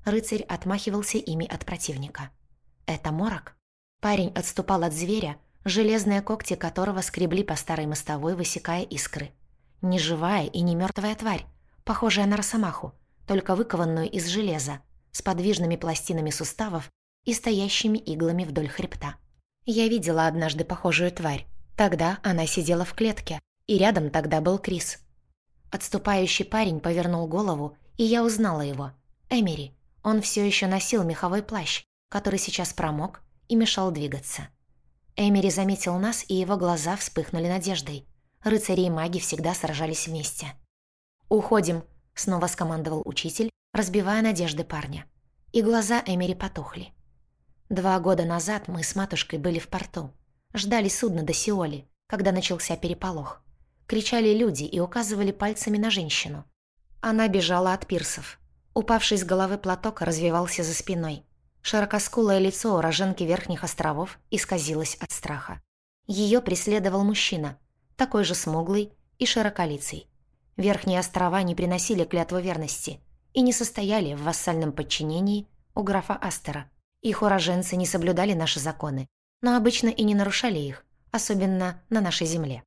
Рыцарь отмахивался ими от противника. «Это морок?» Парень отступал от зверя, железные когти которого скребли по старой мостовой, высекая искры. Не живая и не мертвая тварь, похожая на росомаху, только выкованную из железа, с подвижными пластинами суставов и стоящими иглами вдоль хребта. Я видела однажды похожую тварь. Тогда она сидела в клетке, и рядом тогда был Крис. Отступающий парень повернул голову, и я узнала его. Эмери. Он все еще носил меховой плащ, который сейчас промок и мешал двигаться. Эмери заметил нас, и его глаза вспыхнули надеждой. Рыцари и маги всегда сражались вместе. «Уходим», — снова скомандовал учитель, разбивая надежды парня. И глаза Эмери потухли. Два года назад мы с матушкой были в порту. Ждали судна до Сиоли, когда начался переполох. Кричали люди и указывали пальцами на женщину. Она бежала от пирсов. Упавший с головы платок развивался за спиной. Широкоскулое лицо уроженки Верхних островов исказилось от страха. Ее преследовал мужчина, такой же смуглый и широколицый. Верхние острова не приносили клятву верности и не состояли в вассальном подчинении у графа Астера. Их уроженцы не соблюдали наши законы, но обычно и не нарушали их, особенно на нашей земле.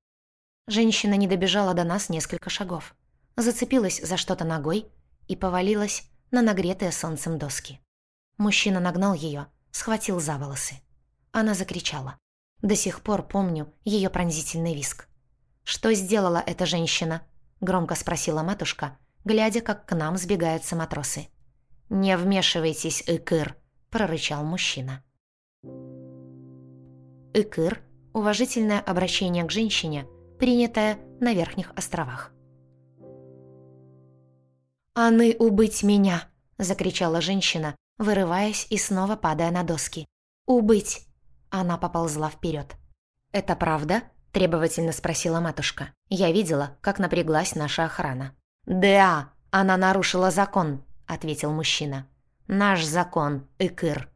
Женщина не добежала до нас несколько шагов, зацепилась за что-то ногой и повалилась на нагретые солнцем доски. Мужчина нагнал ее, схватил за волосы. Она закричала. До сих пор помню ее пронзительный виск. «Что сделала эта женщина?» — громко спросила матушка, глядя, как к нам сбегаются матросы. «Не вмешивайтесь, Икыр», прорычал мужчина. Икыр – уважительное обращение к женщине, принятое на Верхних островах. «Аны убыть меня!» – закричала женщина, вырываясь и снова падая на доски. «Убыть!» Она поползла вперед. «Это правда?» – требовательно спросила матушка. Я видела, как напряглась наша охрана. «Да, она нарушила закон», – ответил мужчина. «Наш закон, Икыр».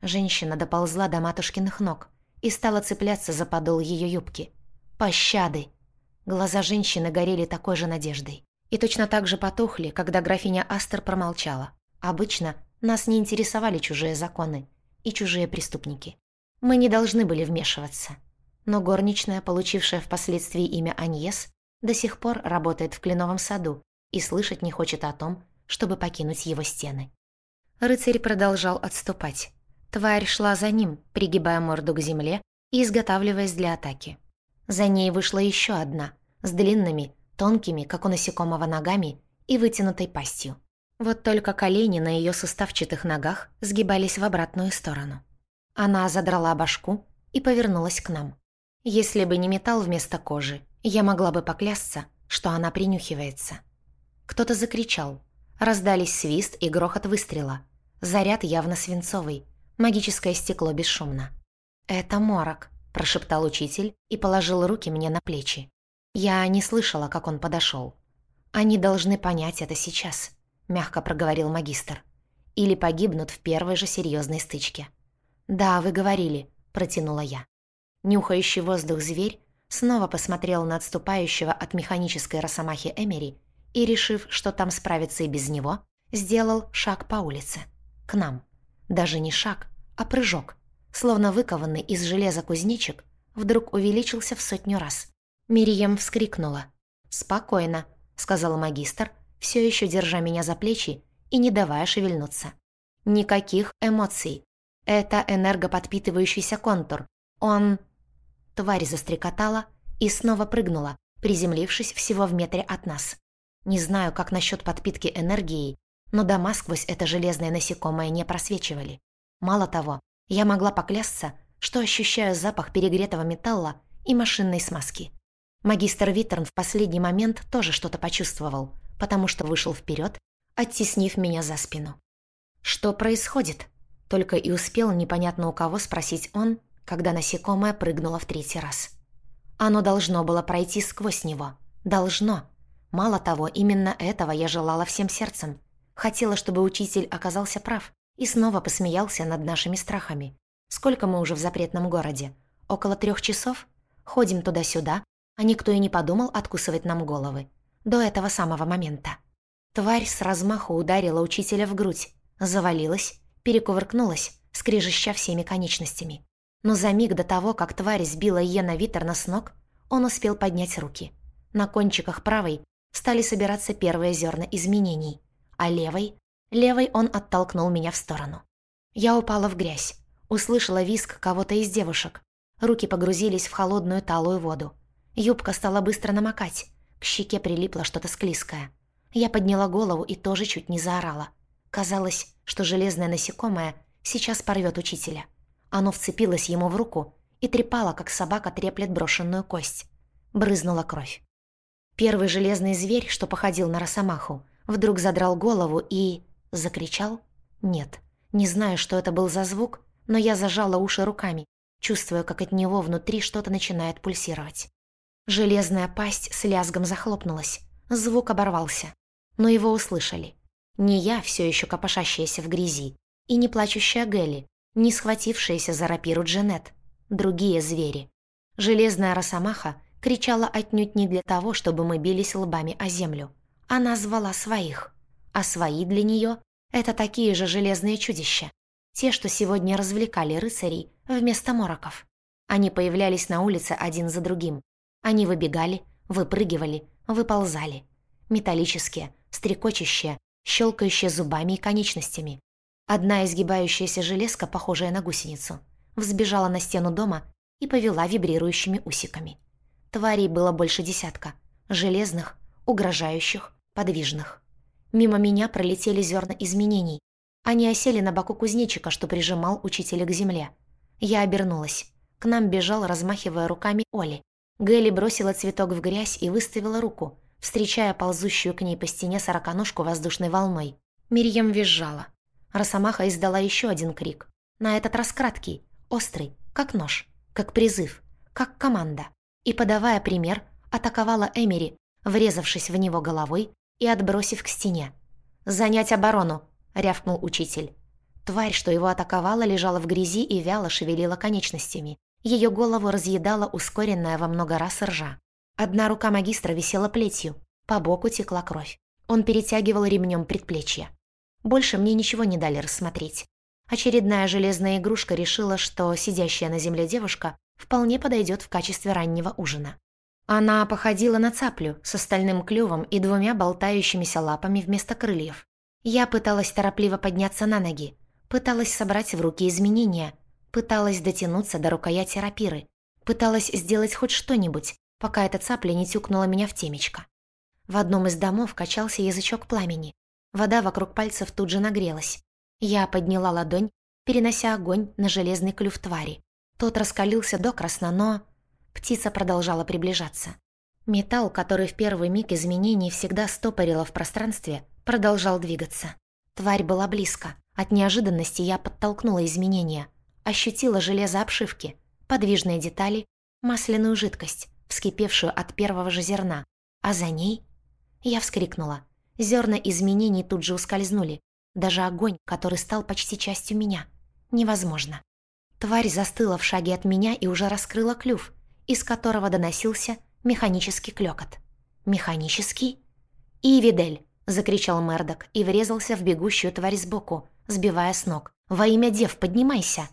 Женщина доползла до матушкиных ног и стала цепляться за подол ее юбки. «Пощады!» Глаза женщины горели такой же надеждой. И точно так же потухли, когда графиня Астер промолчала. Обычно нас не интересовали чужие законы и чужие преступники. Мы не должны были вмешиваться. Но горничная, получившая впоследствии имя Аньес, до сих пор работает в кленовом саду и слышать не хочет о том, чтобы покинуть его стены. Рыцарь продолжал отступать. Тварь шла за ним, пригибая морду к земле и изготавливаясь для атаки. За ней вышла еще одна, с длинными, тонкими, как у насекомого, ногами и вытянутой пастью. Вот только колени на ее суставчатых ногах сгибались в обратную сторону. Она задрала башку и повернулась к нам. Если бы не металл вместо кожи, я могла бы поклясться, что она принюхивается. Кто-то закричал. Раздались свист и грохот выстрела. Заряд явно свинцовый. Магическое стекло бесшумно. «Это морок», – прошептал учитель и положил руки мне на плечи. Я не слышала, как он подошел. «Они должны понять это сейчас», – мягко проговорил магистр. «Или погибнут в первой же серьезной стычке». «Да, вы говорили», – протянула я. Нюхающий воздух зверь снова посмотрел на отступающего от механической росомахи Эмери и, решив, что там справится и без него, сделал шаг по улице. К нам. Даже не шаг, а прыжок. Словно выкованный из железа кузнечик, вдруг увеличился в сотню раз. Мирием вскрикнула. «Спокойно», — сказал магистр, все еще держа меня за плечи и не давая шевельнуться. «Никаких эмоций. Это энергоподпитывающийся контур. Он...» Тварь застрекотала и снова прыгнула, приземлившись всего в метре от нас. Не знаю, как насчет подпитки энергией, но дома сквозь это железное насекомое не просвечивали. Мало того, я могла поклясться, что ощущаю запах перегретого металла и машинной смазки. Магистр Виттерн в последний момент тоже что-то почувствовал, потому что вышел вперед, оттеснив меня за спину. «Что происходит?» Только и успел непонятно у кого спросить он, когда насекомое прыгнуло в третий раз. Оно должно было пройти сквозь него. Должно. Мало того, именно этого я желала всем сердцем. Хотела, чтобы учитель оказался прав и снова посмеялся над нашими страхами. Сколько мы уже в запретном городе? Около трех часов? Ходим туда-сюда, а никто и не подумал откусывать нам головы. До этого самого момента. Тварь с размаху ударила учителя в грудь, завалилась перекувыркнулась, скрежеща всеми конечностями. Но за миг до того, как тварь сбила Йена Витерна с ног, он успел поднять руки. На кончиках правой стали собираться первые зерна изменений, а левой... Левой он оттолкнул меня в сторону. Я упала в грязь, услышала визг кого-то из девушек. Руки погрузились в холодную талую воду. Юбка стала быстро намокать, к щеке прилипло что-то склизкое. Я подняла голову и тоже чуть не заорала. Казалось, что железное насекомое сейчас порвет учителя. Оно вцепилось ему в руку и трепало, как собака треплет брошенную кость. Брызнула кровь. Первый железный зверь, что походил на росомаху, вдруг задрал голову и... закричал? Нет, не знаю, что это был за звук, но я зажала уши руками, чувствуя, как от него внутри что-то начинает пульсировать. Железная пасть с лязгом захлопнулась. Звук оборвался. Но его услышали. Не я, все еще копошащаяся в грязи, и не плачущая Гелли, не схватившаяся за рапиру Джанет. Другие звери. Железная росомаха кричала отнюдь не для того, чтобы мы бились лбами о землю. Она звала своих. А свои для нее — это такие же железные чудища. Те, что сегодня развлекали рыцарей вместо мороков. Они появлялись на улице один за другим. Они выбегали, выпрыгивали, выползали. Металлические, стрекочущие, щелкающая зубами и конечностями. Одна изгибающаяся железка, похожая на гусеницу, взбежала на стену дома и повела вибрирующими усиками. Тварей было больше десятка. Железных, угрожающих, подвижных. Мимо меня пролетели зерна изменений. Они осели на боку кузнечика, что прижимал учителя к земле. Я обернулась. К нам бежал, размахивая руками, Оли. Гэлли бросила цветок в грязь и выставила руку, встречая ползущую к ней по стене сороконожку воздушной волной. Мирьям визжала. Росомаха издала еще один крик. На этот раз краткий, острый, как нож, как призыв, как команда. И, подавая пример, атаковала Эмери, врезавшись в него головой и отбросив к стене. «Занять оборону!» — рявкнул учитель. Тварь, что его атаковала, лежала в грязи и вяло шевелила конечностями. Ее голову разъедала ускоренная во много раз ржа. Одна рука магистра висела плетью, По боку текла кровь. Он перетягивал ремнем предплечья. Больше мне ничего не дали рассмотреть. Очередная железная игрушка решила, что сидящая на земле девушка вполне подойдет в качестве раннего ужина. Она походила на цаплю с остальным клювом и двумя болтающимися лапами вместо крыльев. Я пыталась торопливо подняться на ноги, пыталась собрать в руки изменения, пыталась дотянуться до рукояти рапиры, пыталась сделать хоть что-нибудь, пока эта цапля не тюкнула меня в темечко. В одном из домов качался язычок пламени. Вода вокруг пальцев тут же нагрелась. Я подняла ладонь, перенося огонь на железный клюв твари. Тот раскалился до красна, но... Птица продолжала приближаться. Металл, который в первый миг изменений всегда стопорило в пространстве, продолжал двигаться. Тварь была близко. От неожиданности я подтолкнула изменения. Ощутила железо обшивки, подвижные детали, масляную жидкость, вскипевшую от первого же зерна. А за ней... Я вскрикнула. Зерна изменений тут же ускользнули. Даже огонь, который стал почти частью меня. Невозможно. Тварь застыла в шаге от меня и уже раскрыла клюв, из которого доносился механический клёкот. «Механический?» «Ивидель!» — закричал Мердок и врезался в бегущую тварь сбоку, сбивая с ног. «Во имя дев, поднимайся!»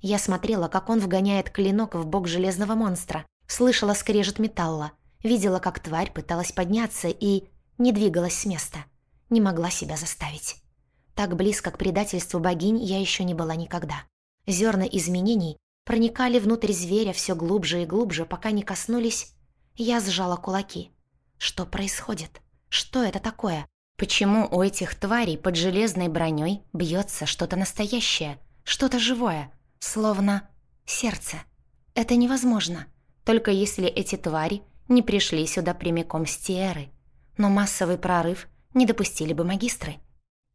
Я смотрела, как он вгоняет клинок в бок железного монстра, слышала скрежет металла, видела, как тварь пыталась подняться и... не двигалась с места. Не могла себя заставить. Так близко к предательству богинь я еще не была никогда. Зерна изменений проникали внутрь зверя все глубже и глубже, пока не коснулись... Я сжала кулаки. Что происходит? Что это такое? Почему у этих тварей под железной броней бьется что-то настоящее, что-то живое, словно сердце? Это невозможно, только если эти твари не пришли сюда прямиком с Тиэры. Но массовый прорыв не допустили бы магистры.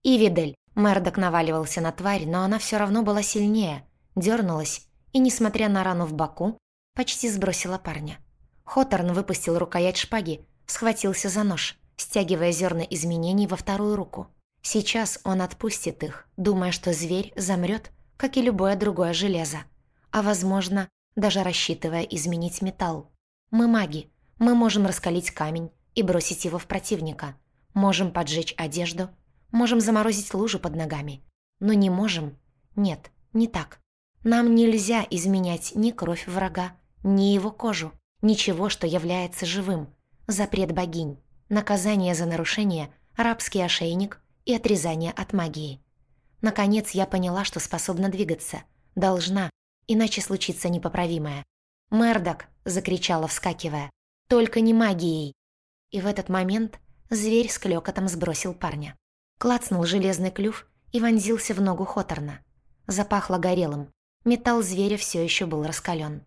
Ивидель, Мэрдок наваливался на тварь, но она все равно была сильнее, дернулась и, несмотря на рану в боку, почти сбросила парня. Хоторн выпустил рукоять шпаги, схватился за нож, стягивая зерна изменений во вторую руку. Сейчас он отпустит их, думая, что зверь замрет, как и любое другое железо. А, возможно, даже рассчитывая изменить металл. Мы маги, мы можем раскалить камень и бросить его в противника. Можем поджечь одежду, можем заморозить лужу под ногами. Но не можем... Нет, не так. Нам нельзя изменять ни кровь врага, ни его кожу, ничего, что является живым. Запрет богинь, наказание за нарушение, рабский ошейник и отрезание от магии. Наконец я поняла, что способна двигаться. Должна, иначе случится непоправимое. «Мэрдок!» — закричала, вскакивая. «Только не магией!» И в этот момент зверь с клёкотом сбросил парня. Клацнул железный клюв и вонзился в ногу Хоторна. Запахло горелым. Металл зверя все еще был раскален.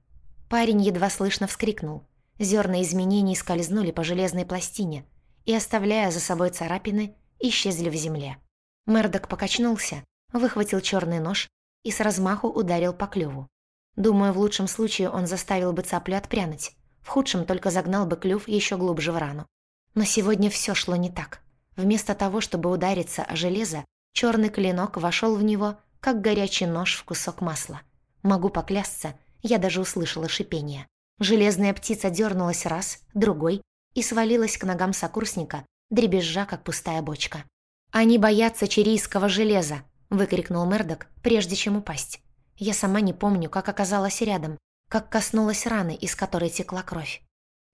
Парень едва слышно вскрикнул. Зерна изменений скользнули по железной пластине и, оставляя за собой царапины, исчезли в земле. Мердок покачнулся, выхватил черный нож и с размаху ударил по клюву. Думаю, в лучшем случае он заставил бы цаплю отпрянуть, в худшем только загнал бы клюв еще глубже в рану. Но сегодня все шло не так. Вместо того, чтобы удариться о железо, черный клинок вошел в него как горячий нож в кусок масла. Могу поклясться, я даже услышала шипение. Железная птица дернулась раз, другой и свалилась к ногам сокурсника, дребезжа, как пустая бочка. «Они боятся чирийского железа!» — выкрикнул Мердок, прежде чем упасть. Я сама не помню, как оказалась рядом, как коснулась раны, из которой текла кровь.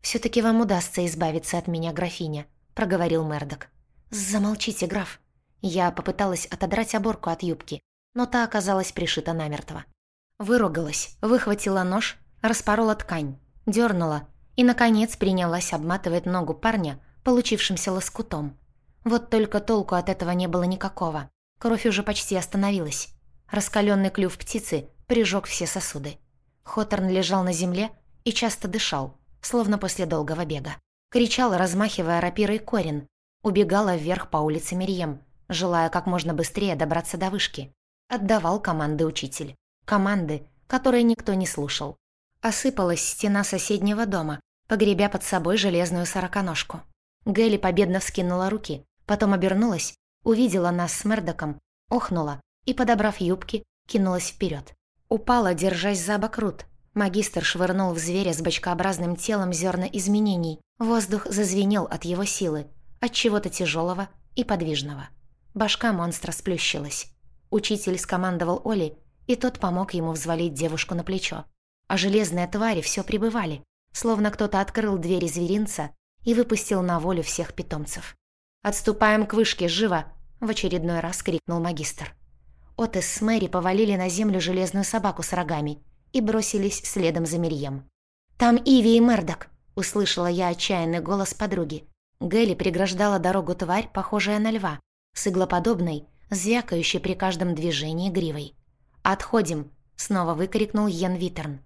все таки вам удастся избавиться от меня, графиня», — проговорил Мердок. «Замолчите, граф». Я попыталась отодрать оборку от юбки, но та оказалась пришита намертво. Выругалась, выхватила нож, распорола ткань, дернула и, наконец, принялась обматывать ногу парня, получившимся лоскутом. Вот только толку от этого не было никакого. Кровь уже почти остановилась. Раскаленный клюв птицы прижег все сосуды. Хоторн лежал на земле и часто дышал, словно после долгого бега. Кричал, размахивая рапирой корень, убегала вверх по улице Мирьем, желая как можно быстрее добраться до вышки. Отдавал команды учитель. Команды, которые никто не слушал. Осыпалась стена соседнего дома, погребя под собой железную сороконожку. Гэлли победно вскинула руки, потом обернулась, увидела нас с Мердоком, охнула и, подобрав юбки, кинулась вперед. Упала, держась за бок Рут, Магистр швырнул в зверя с бочкообразным телом зерна изменений. Воздух зазвенел от его силы, от чего-то тяжелого и подвижного. Башка монстра сплющилась. Учитель скомандовал Оли, и тот помог ему взвалить девушку на плечо. А железные твари все прибывали, словно кто-то открыл двери зверинца и выпустил на волю всех питомцев. «Отступаем к вышке, живо!» — в очередной раз крикнул магистр. Отес с Мэри повалили на землю железную собаку с рогами и бросились следом за Мирьем. «Там Иви и Мердок!» — услышала я отчаянный голос подруги. Гэлли преграждала дорогу тварь, похожая на льва, с иглоподобной, звякающей при каждом движении гривой. «Отходим!» — снова выкрикнул Йен Витерн.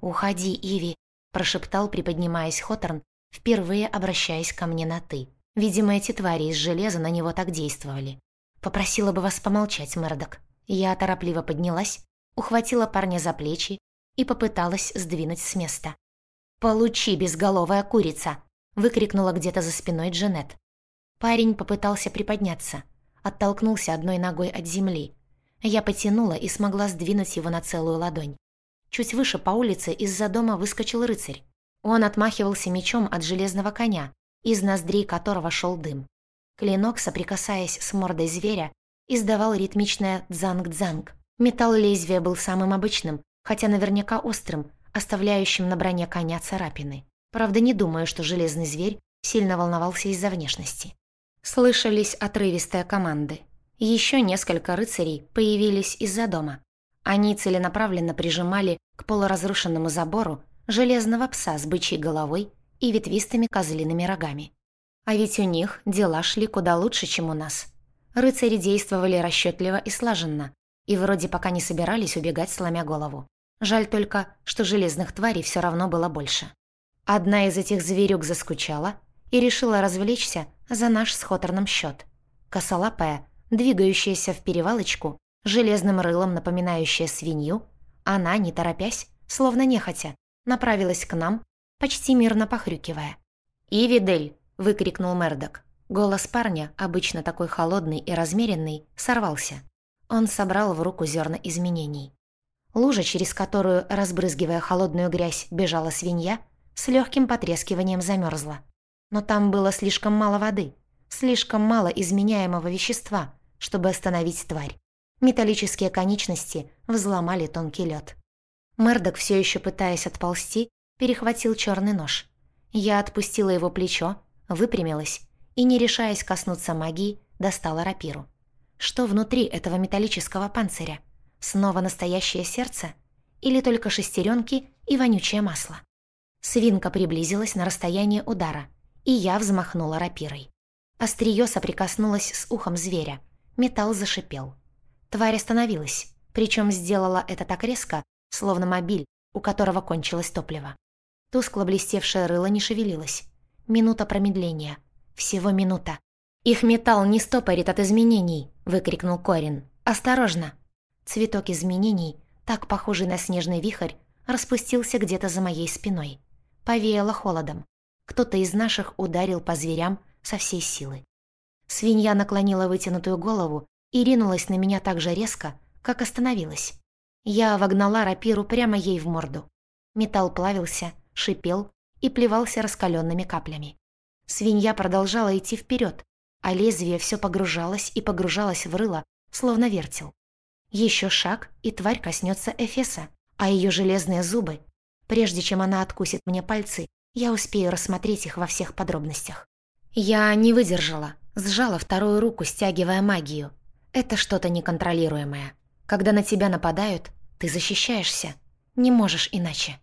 «Уходи, Иви!» — прошептал, приподнимаясь Хоторн, впервые обращаясь ко мне на «ты». Видимо, эти твари из железа на него так действовали. «Попросила бы вас помолчать, Мердок». Я торопливо поднялась, ухватила парня за плечи и попыталась сдвинуть с места. «Получи, безголовая курица!» — выкрикнула где-то за спиной Джанет. Парень попытался приподняться, оттолкнулся одной ногой от земли. Я потянула и смогла сдвинуть его на целую ладонь. Чуть выше по улице из-за дома выскочил рыцарь. Он отмахивался мечом от железного коня, из ноздрей которого шел дым. Клинок, соприкасаясь с мордой зверя, издавал ритмичное «дзанг-дзанг». Металл лезвия был самым обычным, хотя наверняка острым, оставляющим на броне коня царапины. Правда, не думаю, что железный зверь сильно волновался из-за внешности. Слышались отрывистые команды. Еще несколько рыцарей появились из-за дома. Они целенаправленно прижимали к полуразрушенному забору железного пса с бычьей головой и ветвистыми козлиными рогами. А ведь у них дела шли куда лучше, чем у нас. Рыцари действовали расчетливо и слаженно, и вроде пока не собирались убегать, сломя голову. Жаль только, что железных тварей все равно было больше. Одна из этих зверюк заскучала и решила развлечься за наш с Хоторном счет. Косолапая, двигающаяся в перевалочку, железным рылом напоминающая свинью, она, не торопясь, словно нехотя, направилась к нам, почти мирно похрюкивая. «Ивидель!» — выкрикнул Мердок. Голос парня, обычно такой холодный и размеренный, сорвался. Он собрал в руку зерна изменений. Лужа, через которую, разбрызгивая холодную грязь, бежала свинья, с легким потрескиванием замерзла. Но там было слишком мало воды, слишком мало изменяемого вещества, чтобы остановить тварь. Металлические конечности взломали тонкий лед. Мердок, все еще пытаясь отползти, перехватил черный нож. Я отпустила его плечо, выпрямилась и, не решаясь коснуться магии, достала рапиру. Что внутри этого металлического панциря? Снова настоящее сердце? Или только шестеренки и вонючее масло? Свинка приблизилась на расстояние удара, и я взмахнула рапирой. Остриё соприкоснулось с ухом зверя. Металл зашипел. Тварь остановилась, причем сделала это так резко, словно мобиль, у которого кончилось топливо. Тускло блестевшее рыло не шевелилось. Минута промедления. Всего минута. «Их металл не стопорит от изменений!» — выкрикнул Корин. «Осторожно!» Цветок изменений, так похожий на снежный вихрь, распустился где-то за моей спиной. Повеяло холодом. Кто-то из наших ударил по зверям со всей силы. Свинья наклонила вытянутую голову и ринулась на меня так же резко, как остановилась. Я вогнала рапиру прямо ей в морду. Металл плавился, шипел и плевался раскаленными каплями. Свинья продолжала идти вперед, а лезвие все погружалось и погружалось в рыло, словно вертел. Еще шаг, и тварь коснется Эфеса, а ее железные зубы, прежде чем она откусит мне пальцы, я успею рассмотреть их во всех подробностях. Я не выдержала, сжала вторую руку, стягивая магию. Это что-то неконтролируемое. Когда на тебя нападают, ты защищаешься. Не можешь иначе.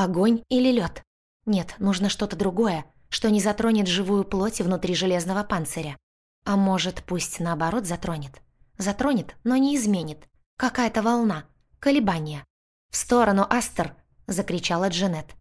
Огонь или лед? Нет, нужно что-то другое, что не затронет живую плоть внутри железного панциря. А может, пусть наоборот затронет. Затронет, но не изменит. Какая-то волна, колебания. «В сторону, Астер!» — закричала Джанет.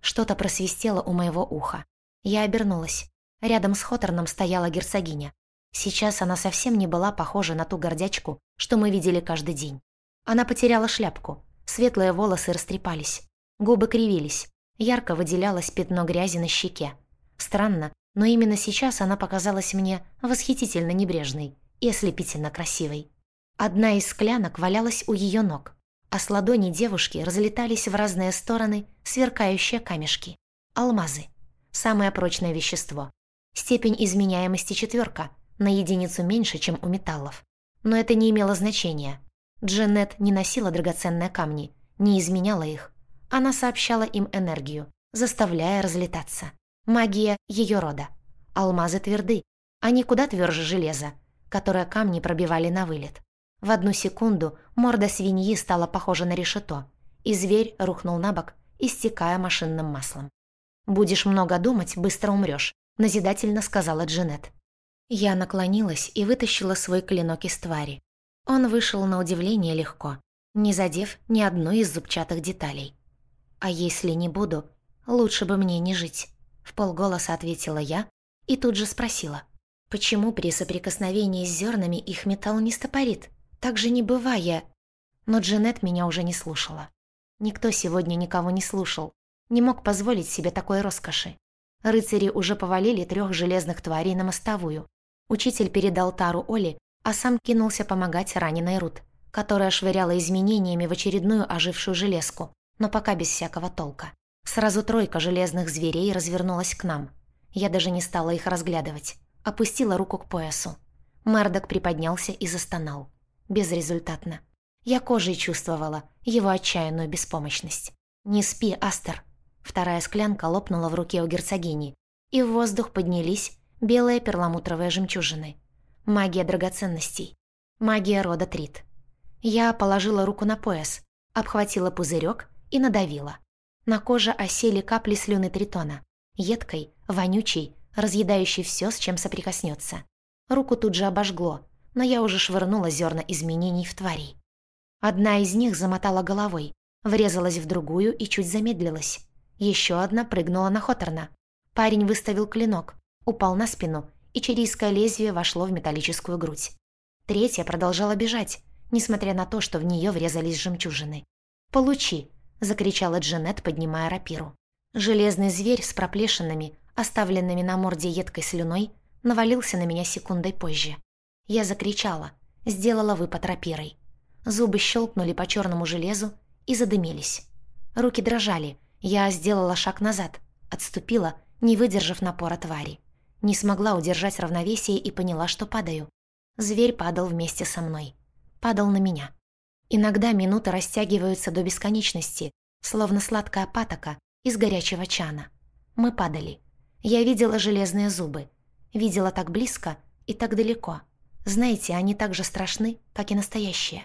Что-то просвистело у моего уха. Я обернулась. Рядом с Хоторном стояла герцогиня. Сейчас она совсем не была похожа на ту гордячку, что мы видели каждый день. Она потеряла шляпку, светлые волосы растрепались, губы кривились, ярко выделялось пятно грязи на щеке. Странно, но именно сейчас она показалась мне восхитительно небрежной и ослепительно красивой. Одна из склянок валялась у ее ног. а с ладони девушки разлетались в разные стороны сверкающие камешки. Алмазы. Самое прочное вещество. Степень изменяемости четверка, на единицу меньше, чем у металлов. Но это не имело значения. Дженнет не носила драгоценные камни, не изменяла их. Она сообщала им энергию, заставляя разлетаться. Магия ее рода. Алмазы тверды, они куда тверже железа, которое камни пробивали на вылет. В одну секунду морда свиньи стала похожа на решето, и зверь рухнул на бок, истекая машинным маслом. «Будешь много думать, быстро умрешь», — назидательно сказала Джанет. Я наклонилась и вытащила свой клинок из твари. Он вышел на удивление легко, не задев ни одной из зубчатых деталей. «А если не буду, лучше бы мне не жить», — в полголоса ответила я и тут же спросила. «Почему при соприкосновении с зернами их металл не стопорит? Так же не бывая...» Но Джанет меня уже не слушала. Никто сегодня никого не слушал, не мог позволить себе такой роскоши. Рыцари уже повалили трех железных тварей на мостовую. Учитель передал Тару Оли, а сам кинулся помогать раненой Рут, которая швыряла изменениями в очередную ожившую железку, но пока без всякого толка. Сразу тройка железных зверей развернулась к нам. Я даже не стала их разглядывать. Опустила руку к поясу. Мэрдок приподнялся и застонал. Безрезультатно. Я кожей чувствовала его отчаянную беспомощность. «Не спи, Астер!» Вторая склянка лопнула в руке у герцогини, и в воздух поднялись белые перламутровые жемчужины. Магия драгоценностей. Магия рода Трит. Я положила руку на пояс, обхватила пузырек и надавила. На коже осели капли слюны тритона, едкой, вонючей, разъедающей все, с чем соприкоснется. Руку тут же обожгло, но я уже швырнула зерна изменений в тварей. Одна из них замотала головой, врезалась в другую и чуть замедлилась. Еще одна прыгнула на Хоторна. Парень выставил клинок, упал на спину, и чарийское лезвие вошло в металлическую грудь. Третья продолжала бежать, несмотря на то, что в нее врезались жемчужины. «Получи!» — закричала Джанет, поднимая рапиру. Железный зверь с проплешинами, оставленными на морде едкой слюной, навалился на меня секундой позже. Я закричала, сделала выпад рапирой. Зубы щелкнули по черному железу и задымились. Руки дрожали. Я сделала шаг назад, отступила, не выдержав напора твари. Не смогла удержать равновесие и поняла, что падаю. Зверь падал вместе со мной. Падал на меня. Иногда минуты растягиваются до бесконечности, словно сладкая патока из горячего чана. Мы падали. Я видела железные зубы. Видела так близко и так далеко. Знаете, они так же страшны, как и настоящие.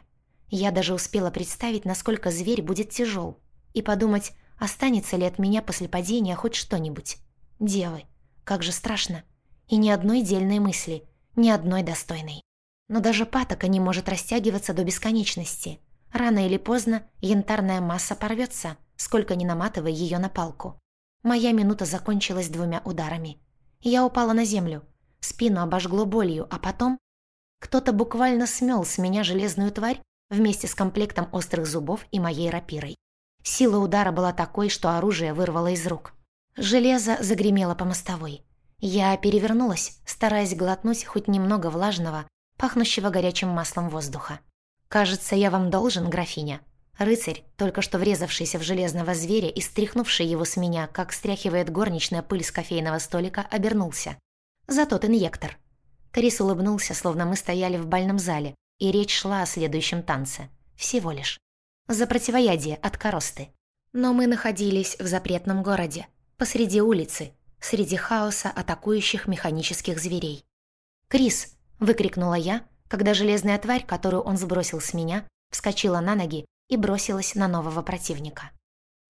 Я даже успела представить, насколько зверь будет тяжел, и подумать, останется ли от меня после падения хоть что-нибудь. Девы, как же страшно. И ни одной дельной мысли, ни одной достойной. Но даже патока не может растягиваться до бесконечности. Рано или поздно янтарная масса порвется, сколько ни наматывай ее на палку. Моя минута закончилась двумя ударами. Я упала на землю. Спину обожгло болью, а потом... Кто-то буквально смел с меня железную тварь вместе с комплектом острых зубов и моей рапирой. Сила удара была такой, что оружие вырвало из рук. Железо загремело по мостовой. Я перевернулась, стараясь глотнуть хоть немного влажного, пахнущего горячим маслом воздуха. «Кажется, я вам должен, графиня». Рыцарь, только что врезавшийся в железного зверя и стряхнувший его с меня, как стряхивает горничная пыль с кофейного столика, обернулся. «За тот инъектор». Крис улыбнулся, словно мы стояли в бальном зале, и речь шла о следующем танце. Всего лишь. За противоядие от коросты. Но мы находились в запретном городе, посреди улицы, среди хаоса атакующих механических зверей. «Крис!» — выкрикнула я, когда железная тварь, которую он сбросил с меня, вскочила на ноги и бросилась на нового противника.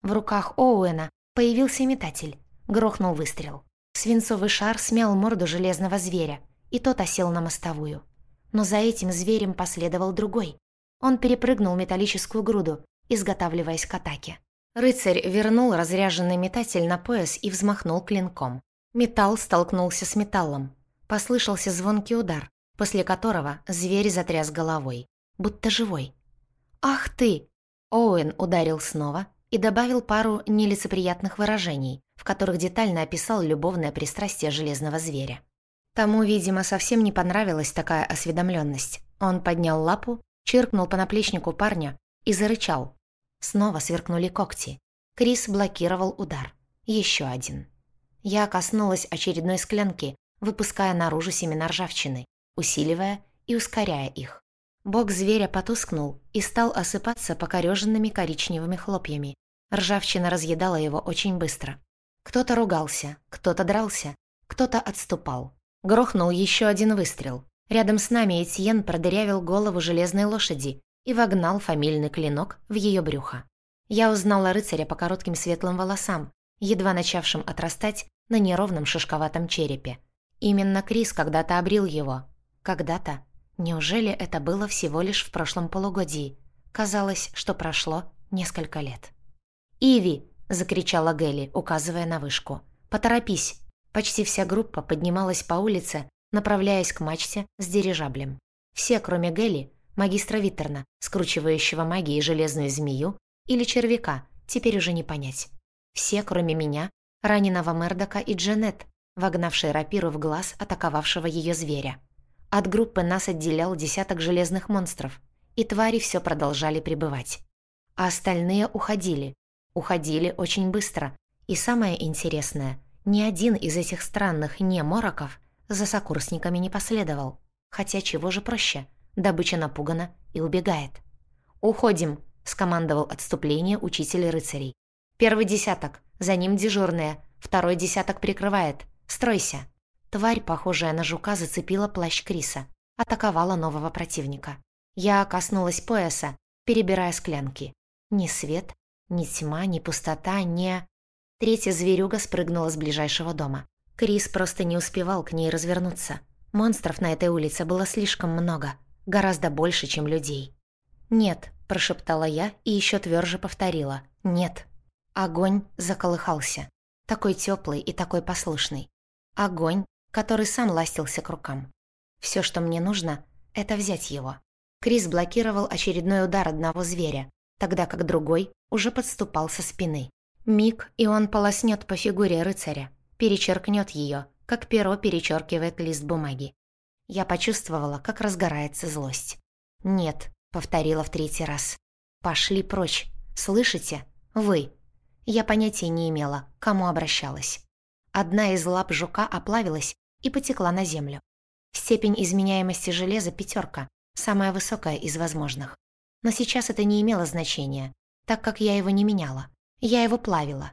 В руках Оуэна появился метатель, грохнул выстрел. Свинцовый шар смял морду железного зверя, и тот осел на мостовую. Но за этим зверем последовал другой. Он перепрыгнул металлическую груду, изготавливаясь к атаке. Рыцарь вернул разряженный метатель на пояс и взмахнул клинком. Металл столкнулся с металлом. Послышался звонкий удар, после которого зверь затряс головой, будто живой. «Ах ты!» Оуэн ударил снова и добавил пару нелицеприятных выражений, в которых детально описал любовное пристрастие железного зверя. Тому, видимо, совсем не понравилась такая осведомленность. Он поднял лапу, чиркнул по наплечнику парня, и зарычал. Снова сверкнули когти. Крис блокировал удар. Еще один. Я коснулась очередной склянки, выпуская наружу семена ржавчины, усиливая и ускоряя их. Бок зверя потускнул и стал осыпаться покореженными коричневыми хлопьями. Ржавчина разъедала его очень быстро. Кто-то ругался, кто-то дрался, кто-то отступал. Грохнул еще один выстрел. Рядом с нами Этьен продырявил голову железной лошади и вогнал фамильный клинок в ее брюхо. Я узнала рыцаря по коротким светлым волосам, едва начавшим отрастать на неровном шишковатом черепе. Именно Крис когда-то обрил его. Когда-то. Неужели это было всего лишь в прошлом полугодии? Казалось, что прошло несколько лет. «Иви!» – закричала Гелли, указывая на вышку. «Поторопись!» Почти вся группа поднималась по улице, направляясь к мачте с дирижаблем. Все, кроме Гелли, магистра Виттерна, скручивающего магией железную змею, или червяка, теперь уже не понять. Все, кроме меня, раненого Мердока и Джанет, вогнавшей рапиру в глаз атаковавшего ее зверя. От группы нас отделял десяток железных монстров, и твари все продолжали пребывать. А остальные уходили. Уходили очень быстро. И самое интересное, ни один из этих странных не-мороков за сокурсниками не последовал. Хотя чего же проще? Добыча напугана и убегает. «Уходим», — скомандовал отступление учитель рыцарей. «Первый десяток, за ним дежурная, второй десяток прикрывает. Стройся». Тварь, похожая на жука, зацепила плащ Криса. Атаковала нового противника. Я коснулась пояса, перебирая склянки. Ни свет, ни тьма, ни пустота, ни... Третья зверюга спрыгнула с ближайшего дома. Крис просто не успевал к ней развернуться. Монстров на этой улице было слишком много. Гораздо больше, чем людей. «Нет», – прошептала я и еще тверже повторила. «Нет». Огонь заколыхался. Такой теплый и такой послушный. Огонь, который сам ластился к рукам. Все, что мне нужно, это взять его. Крис блокировал очередной удар одного зверя, тогда как другой уже подступал со спины. Миг, и он полоснет по фигуре рыцаря, перечеркнет ее, как перо перечеркивает лист бумаги. Я почувствовала, как разгорается злость. «Нет», — повторила в третий раз. «Пошли прочь. Слышите? Вы». Я понятия не имела, кому обращалась. Одна из лап жука оплавилась и потекла на землю. Степень изменяемости железа пятерка, самая высокая из возможных. Но сейчас это не имело значения, так как я его не меняла. Я его плавила.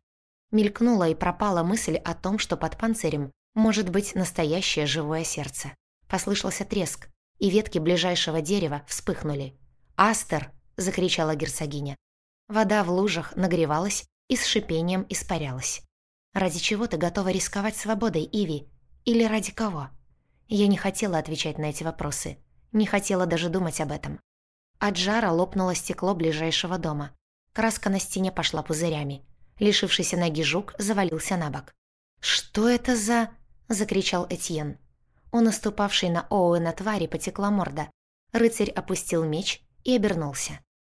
Мелькнула и пропала мысль о том, что под панцирем может быть настоящее живое сердце. Послышался треск, и ветки ближайшего дерева вспыхнули. «Астер!» — закричала герцогиня. Вода в лужах нагревалась и с шипением испарялась. «Ради чего ты готова рисковать свободой, Иви? Или ради кого? Я не хотела отвечать на эти вопросы. Не хотела даже думать об этом. От жара лопнуло стекло ближайшего дома. Краска на стене пошла пузырями. Лишившийся ноги жук завалился на бок. «Что это за...» — закричал Этьен. У наступавшей на Оуэна твари потекла морда. Рыцарь опустил меч и обернулся.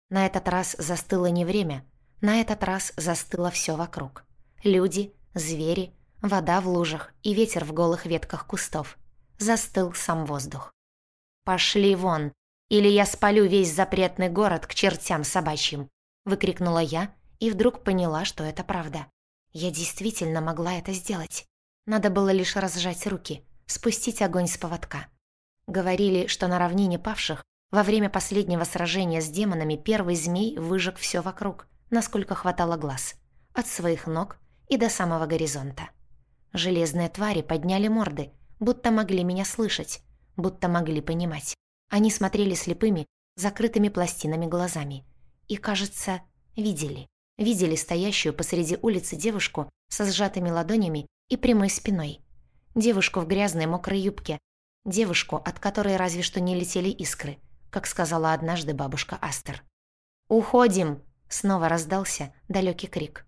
На этот раз застыло не время. На этот раз застыло все вокруг. Люди, звери, вода в лужах и ветер в голых ветках кустов. Застыл сам воздух. «Пошли вон, или я спалю весь запретный город к чертям собачьим!» выкрикнула я и вдруг поняла, что это правда. Я действительно могла это сделать. Надо было лишь разжать руки, спустить огонь с поводка. Говорили, что на равнине павших во время последнего сражения с демонами первый змей выжег все вокруг, насколько хватало глаз, от своих ног и до самого горизонта. Железные твари подняли морды, будто могли меня слышать, будто могли понимать. Они смотрели слепыми, закрытыми пластинами глазами. И, кажется, видели. Видели стоящую посреди улицы девушку со сжатыми ладонями и прямой спиной. Девушку в грязной мокрой юбке. Девушку, от которой разве что не летели искры, как сказала однажды бабушка Астер. «Уходим!» — снова раздался далекий крик.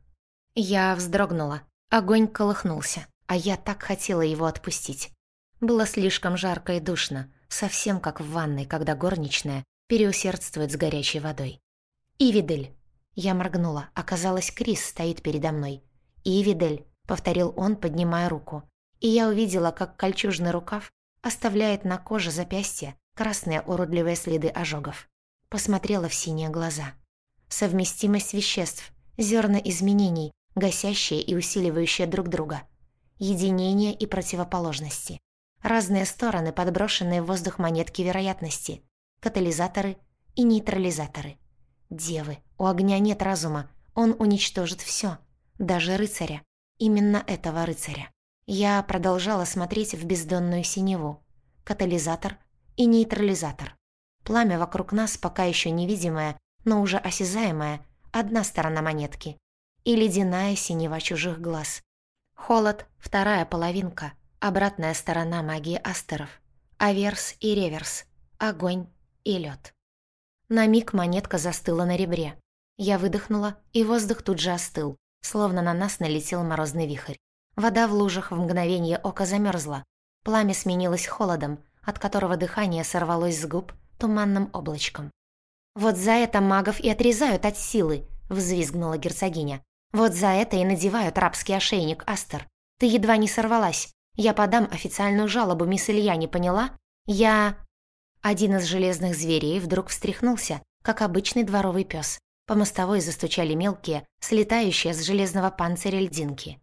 Я вздрогнула. Огонь колыхнулся, а я так хотела его отпустить. Было слишком жарко и душно, совсем как в ванной, когда горничная переусердствует с горячей водой. «Ивидель!» Я моргнула. Оказалось, Крис стоит передо мной. «Ивидель!» — повторил он, поднимая руку. И я увидела, как кольчужный рукав оставляет на коже запястья красные уродливые следы ожогов. Посмотрела в синие глаза. совместимость веществ, зерна изменений, гасящие и усиливающие друг друга, единение и противоположности, разные стороны, подброшенные в воздух монетки вероятности, катализаторы и нейтрализаторы. Девы, у огня нет разума, он уничтожит все, даже рыцаря, именно этого рыцаря. Я продолжала смотреть в бездонную синеву. Катализатор и нейтрализатор. Пламя вокруг нас пока еще невидимое, но уже осязаемое, одна сторона монетки. И ледяная синева чужих глаз. Холод — вторая половинка, обратная сторона магии астеров. Аверс и реверс, огонь и лед. На миг монетка застыла на ребре. Я выдохнула, и воздух тут же остыл, словно на нас налетел морозный вихрь. Вода в лужах в мгновение ока замерзла. Пламя сменилось холодом, от которого дыхание сорвалось с губ туманным облачком. «Вот за это магов и отрезают от силы!» — взвизгнула герцогиня. «Вот за это и надевают рабский ошейник, Астер. Ты едва не сорвалась. Я подам официальную жалобу, мисс Илья, не поняла? Я...» Один из железных зверей вдруг встряхнулся, как обычный дворовый пес. По мостовой застучали мелкие, слетающие с железного панциря льдинки.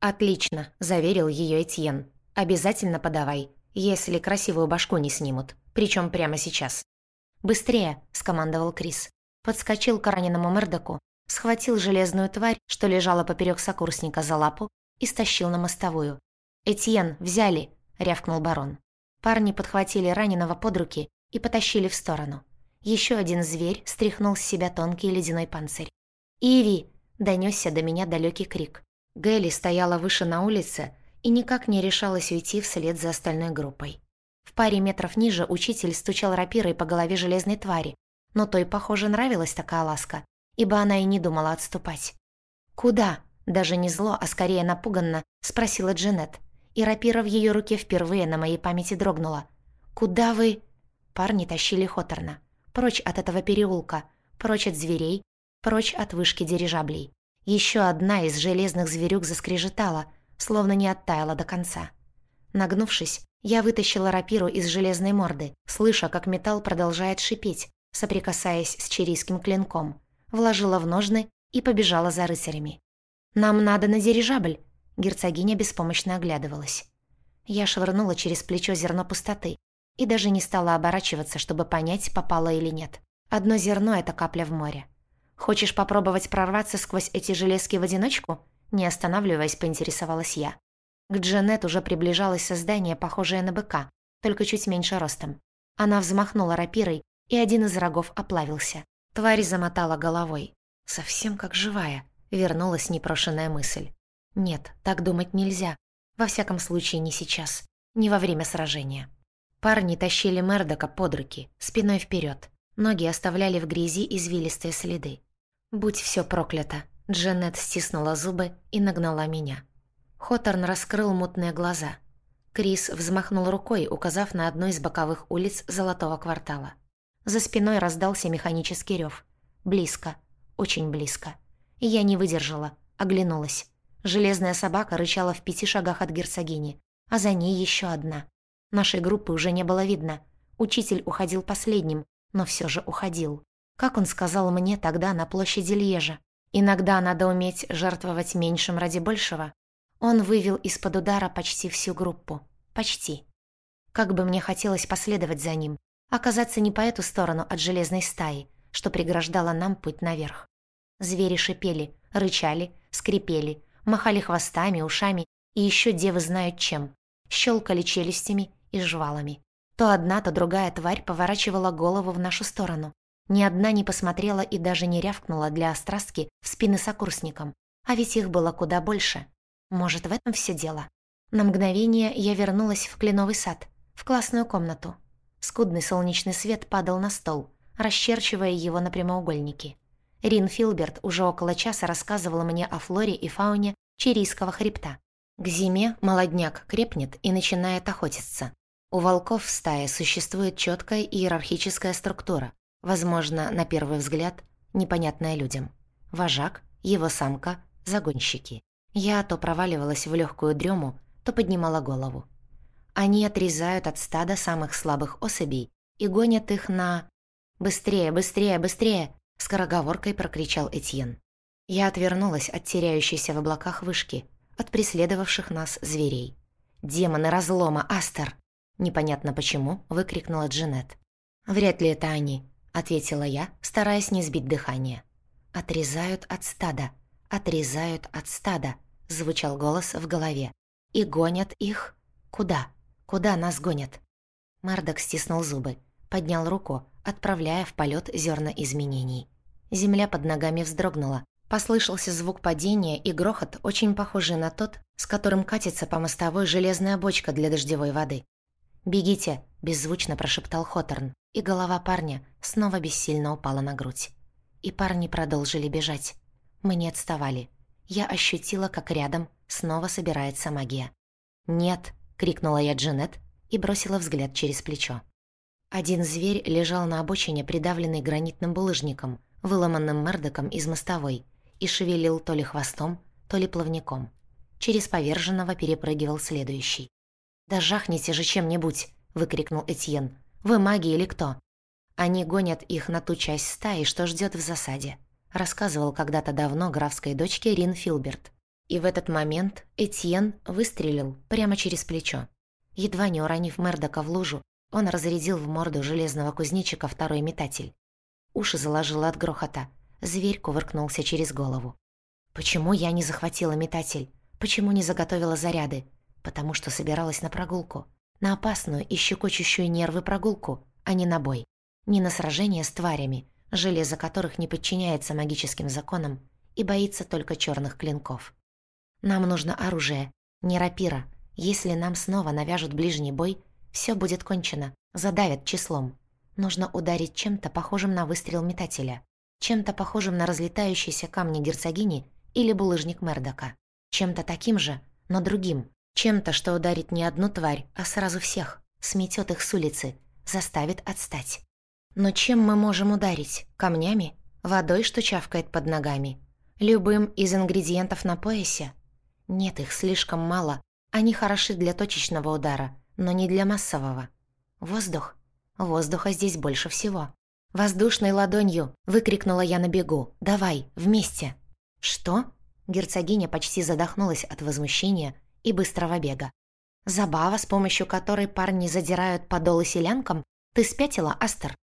«Отлично», — заверил ее Этьен. «Обязательно подавай, если красивую башку не снимут, причем прямо сейчас». «Быстрее», — скомандовал Крис. Подскочил к раненому Мердоку, схватил железную тварь, что лежала поперек сокурсника за лапу, и стащил на мостовую. «Этьен, взяли!» — рявкнул барон. Парни подхватили раненого под руки и потащили в сторону. Еще один зверь стряхнул с себя тонкий ледяной панцирь. «Иви!» — донесся до меня далекий крик. Гэлли стояла выше на улице и никак не решалась уйти вслед за остальной группой. В паре метров ниже учитель стучал рапирой по голове железной твари, но той, похоже, нравилась такая ласка, ибо она и не думала отступать. «Куда?» – даже не зло, а скорее напуганно, спросила Джанет, и рапира в ее руке впервые на моей памяти дрогнула. «Куда вы?» Парни тащили Хоторна. Прочь от этого переулка, прочь от зверей, прочь от вышки дирижаблей. Еще одна из железных зверюк заскрежетала, словно не оттаяла до конца. Нагнувшись, я вытащила рапиру из железной морды, слыша, как металл продолжает шипеть, соприкасаясь с чирийским клинком, вложила в ножны и побежала за рыцарями. «Нам надо на дирижабль!» Герцогиня беспомощно оглядывалась. Я швырнула через плечо зерно пустоты и даже не стала оборачиваться, чтобы понять, попало или нет. Одно зерно — это капля в море. «Хочешь попробовать прорваться сквозь эти железки в одиночку?» Не останавливаясь, поинтересовалась я. К Джанет уже приближалось создание, похожее на быка, только чуть меньше ростом. Она взмахнула рапирой, и один из рогов оплавился. Тварь замотала головой. Совсем как живая, вернулась непрошенная мысль. Нет, так думать нельзя. Во всяком случае, не сейчас. Не во время сражения. Парни тащили Мердока под руки, спиной вперед. Ноги оставляли в грязи извилистые следы. «Будь все проклято!» Джанет стиснула зубы и нагнала меня. Хоторн раскрыл мутные глаза. Крис взмахнул рукой, указав на одну из боковых улиц Золотого квартала. За спиной раздался механический рев. Близко. Очень близко. Я не выдержала. Оглянулась. Железная собака рычала в пяти шагах от герцогини, а за ней еще одна. Нашей группы уже не было видно. Учитель уходил последним, но все же уходил. Как он сказал мне тогда на площади Льежа, иногда надо уметь жертвовать меньшим ради большего. Он вывел из-под удара почти всю группу. Почти. Как бы мне хотелось последовать за ним, оказаться не по эту сторону от железной стаи, что преграждала нам путь наверх. Звери шипели, рычали, скрипели, махали хвостами, ушами и еще девы знают чем. Щелкали челюстями и жвалами. То одна, то другая тварь поворачивала голову в нашу сторону. Ни одна не посмотрела и даже не рявкнула для острастки в спины сокурсникам. А ведь их было куда больше. Может, в этом все дело? На мгновение я вернулась в кленовый сад, в классную комнату. Скудный солнечный свет падал на стол, расчерчивая его на прямоугольники. Рин Филберт уже около часа рассказывала мне о флоре и фауне Чирийского хребта. К зиме молодняк крепнет и начинает охотиться. У волков в стае существует четкая иерархическая структура, Возможно, на первый взгляд, непонятная людям. Вожак, его самка, загонщики. Я то проваливалась в легкую дрему, то поднимала голову. Они отрезают от стада самых слабых особей и гонят их на... «Быстрее, быстрее, быстрее!» — скороговоркой прокричал Этьен. Я отвернулась от теряющейся в облаках вышки, от преследовавших нас зверей. «Демоны разлома, Астер!» Непонятно почему, выкрикнула Джанет. «Вряд ли это они», — ответила я, стараясь не сбить дыхание. «Отрезают от стада, отрезают от стада», — звучал голос в голове. «И гонят их? Куда? Куда нас гонят?» Мардок стиснул зубы, поднял руку, отправляя в полет зерна изменений. Земля под ногами вздрогнула. Послышался звук падения и грохот, очень похожий на тот, с которым катится по мостовой железная бочка для дождевой воды. «Бегите!» – беззвучно прошептал Хоторн, и голова парня снова бессильно упала на грудь. И парни продолжили бежать. Мы не отставали. Я ощутила, как рядом снова собирается магия. «Нет!» – крикнула я Джанет и бросила взгляд через плечо. Один зверь лежал на обочине, придавленный гранитным булыжником, выломанным мердоком из мостовой, и шевелил то ли хвостом, то ли плавником. Через поверженного перепрыгивал следующий. «Да жахните же чем-нибудь!» — выкрикнул Этьен. «Вы маги или кто?» «Они гонят их на ту часть стаи, что ждет в засаде», — рассказывал когда-то давно графской дочке Рин Филберт. И в этот момент Этьен выстрелил прямо через плечо. Едва не уронив Мердока в лужу, он разрядил в морду железного кузнечика второй метатель. Уши заложило от грохота. Зверь кувыркнулся через голову. «Почему я не захватила метатель? Почему не заготовила заряды? потому что собиралась на прогулку. На опасную и щекочущую нервы прогулку, а не на бой. Не на сражение с тварями, железо которых не подчиняется магическим законам и боится только черных клинков. Нам нужно оружие, не рапира. Если нам снова навяжут ближний бой, все будет кончено, задавят числом. Нужно ударить чем-то похожим на выстрел метателя, чем-то похожим на разлетающиеся камни герцогини или булыжник Мердока, чем-то таким же, но другим, чем-то, что ударит не одну тварь, а сразу всех, сметет их с улицы, заставит отстать. Но чем мы можем ударить? Камнями? Водой, что чавкает под ногами? Любым из ингредиентов на поясе? Нет, их слишком мало. Они хороши для точечного удара, но не для массового. Воздух? Воздуха здесь больше всего. «Воздушной ладонью!» — выкрикнула я на бегу. «Давай, вместе!» «Что?» Герцогиня почти задохнулась от возмущения, и быстрого бега. Забава, с помощью которой парни задирают подолы селянкам, ты спятила, Астер?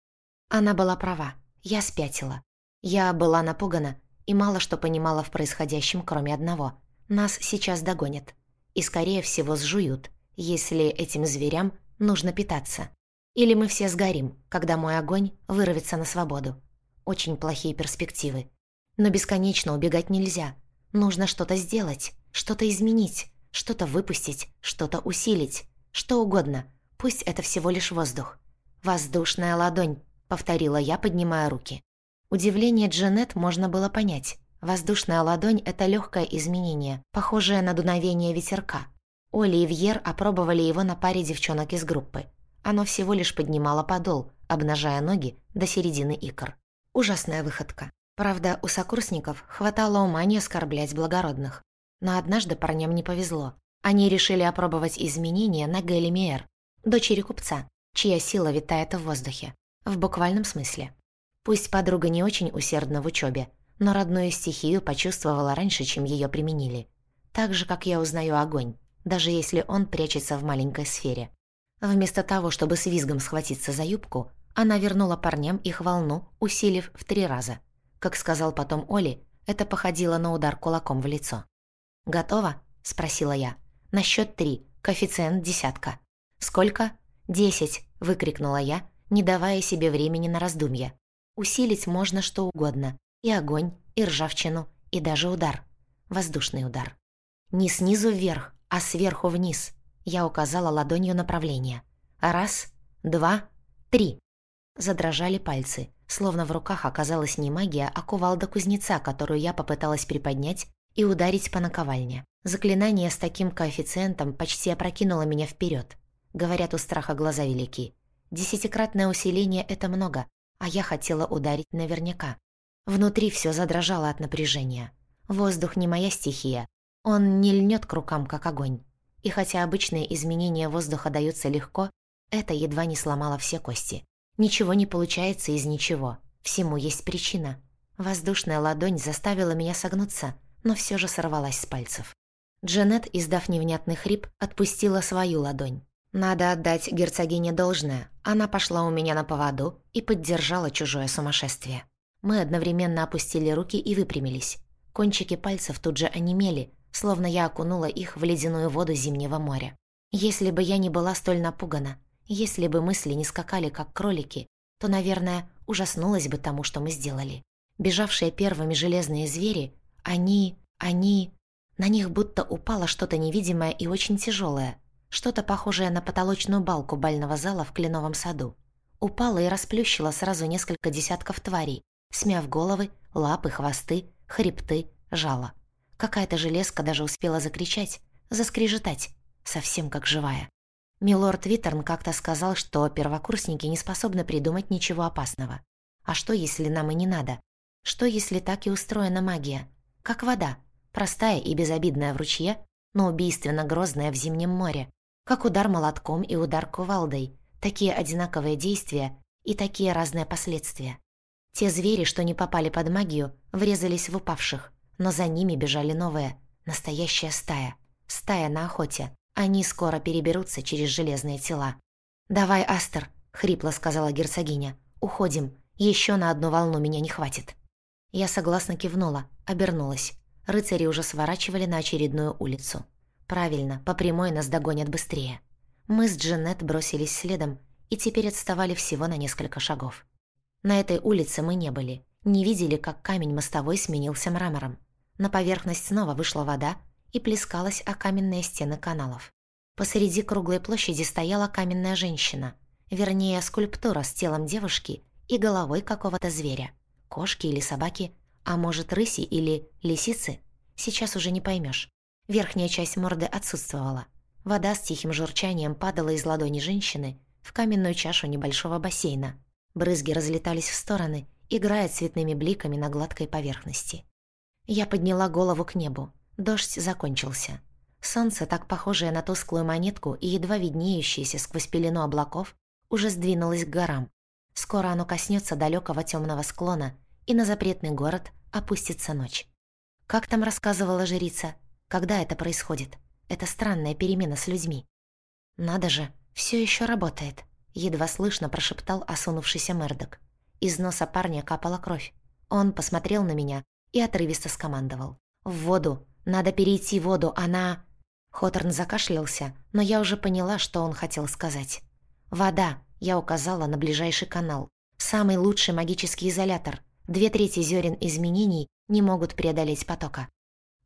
Она была права. Я спятила. Я была напугана и мало что понимала в происходящем, кроме одного. Нас сейчас догонят. И, скорее всего, сжуют, если этим зверям нужно питаться. Или мы все сгорим, когда мой огонь вырвется на свободу. Очень плохие перспективы. Но бесконечно убегать нельзя. Нужно что-то сделать, что-то изменить. Что-то выпустить, что-то усилить, что угодно. Пусть это всего лишь воздух. «Воздушная ладонь», — повторила я, поднимая руки. Удивление Джанет можно было понять. Воздушная ладонь — это легкое изменение, похожее на дуновение ветерка. Оли и Вьер опробовали его на паре девчонок из группы. Оно всего лишь поднимало подол, обнажая ноги до середины икр. Ужасная выходка. Правда, у сокурсников хватало ума не оскорблять благородных. Но однажды парням не повезло. Они решили опробовать изменения на Гэлли дочери купца, чья сила витает в воздухе. В буквальном смысле. Пусть подруга не очень усердна в учебе, но родную стихию почувствовала раньше, чем ее применили. Так же, как я узнаю огонь, даже если он прячется в маленькой сфере. Вместо того, чтобы с визгом схватиться за юбку, она вернула парням их волну, усилив в три раза. Как сказал потом Оли, это походило на удар кулаком в лицо. «Готово?» — спросила я. «На счет три. Коэффициент десятка». «Сколько?» «Десять», — выкрикнула я, не давая себе времени на раздумья. Усилить можно что угодно. И огонь, и ржавчину, и даже удар. Воздушный удар. Не снизу вверх, а сверху вниз. Я указала ладонью направление. Раз, два, три. Задрожали пальцы, словно в руках оказалась не магия, а кувалда кузнеца, которую я попыталась приподнять и ударить по наковальне. Заклинание с таким коэффициентом почти опрокинуло меня вперед. Говорят, у страха глаза велики. Десятикратное усиление — это много, а я хотела ударить наверняка. Внутри все задрожало от напряжения. Воздух не моя стихия. Он не льнет к рукам, как огонь. И хотя обычные изменения воздуха даются легко, это едва не сломало все кости. Ничего не получается из ничего. Всему есть причина. Воздушная ладонь заставила меня согнуться, но все же сорвалась с пальцев. Джанет, издав невнятный хрип, отпустила свою ладонь. Надо отдать герцогине должное. Она пошла у меня на поводу и поддержала чужое сумасшествие. Мы одновременно опустили руки и выпрямились. Кончики пальцев тут же онемели, словно я окунула их в ледяную воду зимнего моря. Если бы я не была столь напугана, если бы мысли не скакали, как кролики, то, наверное, ужаснулась бы тому, что мы сделали. Бежавшие первыми железные звери, они... они... На них будто упало что-то невидимое и очень тяжелое, что-то похожее на потолочную балку бального зала в кленовом саду. Упало и расплющило сразу несколько десятков тварей, смяв головы, лапы, хвосты, хребты, жало. Какая-то железка даже успела закричать, заскрежетать, совсем как живая. Милорд Виттерн как-то сказал, что первокурсники не способны придумать ничего опасного. А что, если нам и не надо? Что, если так и устроена магия? Как вода, Простая и безобидная в ручье, но убийственно грозная в зимнем море. Как удар молотком и удар кувалдой. Такие одинаковые действия и такие разные последствия. Те звери, что не попали под магию, врезались в упавших, но за ними бежали новые. Настоящая стая. Стая на охоте. Они скоро переберутся через железные тела. «Давай, Астер», — хрипло сказала герцогиня. «Уходим. Еще на одну волну меня не хватит». Я согласно кивнула, обернулась. Рыцари уже сворачивали на очередную улицу. Правильно, по прямой нас догонят быстрее. Мы с Джанет бросились следом и теперь отставали всего на несколько шагов. На этой улице мы не были, не видели, как камень мостовой сменился мрамором. На поверхность снова вышла вода и плескалась о каменные стены каналов. Посреди круглой площади стояла каменная женщина, вернее, скульптура с телом девушки и головой какого-то зверя, кошки или собаки, а может, рыси или лисицы? Сейчас уже не поймешь. Верхняя часть морды отсутствовала. Вода с тихим журчанием падала из ладони женщины в каменную чашу небольшого бассейна. Брызги разлетались в стороны, играя цветными бликами на гладкой поверхности. Я подняла голову к небу. Дождь закончился. Солнце, так похожее на тусклую монетку и едва виднеющееся сквозь пелену облаков, уже сдвинулось к горам. Скоро оно коснется далекого темного склона, и на запретный город опустится ночь. Как там рассказывала жрица, когда это происходит? Это странная перемена с людьми. Надо же, все еще работает. Едва слышно прошептал осунувшийся Мердок. Из носа парня капала кровь. Он посмотрел на меня и отрывисто скомандовал. «В воду! Надо перейти в воду, она...» Хоторн закашлялся, но я уже поняла, что он хотел сказать. «Вода!» — я указала на ближайший канал. «Самый лучший магический изолятор. Две трети зерен изменений не могут преодолеть потока.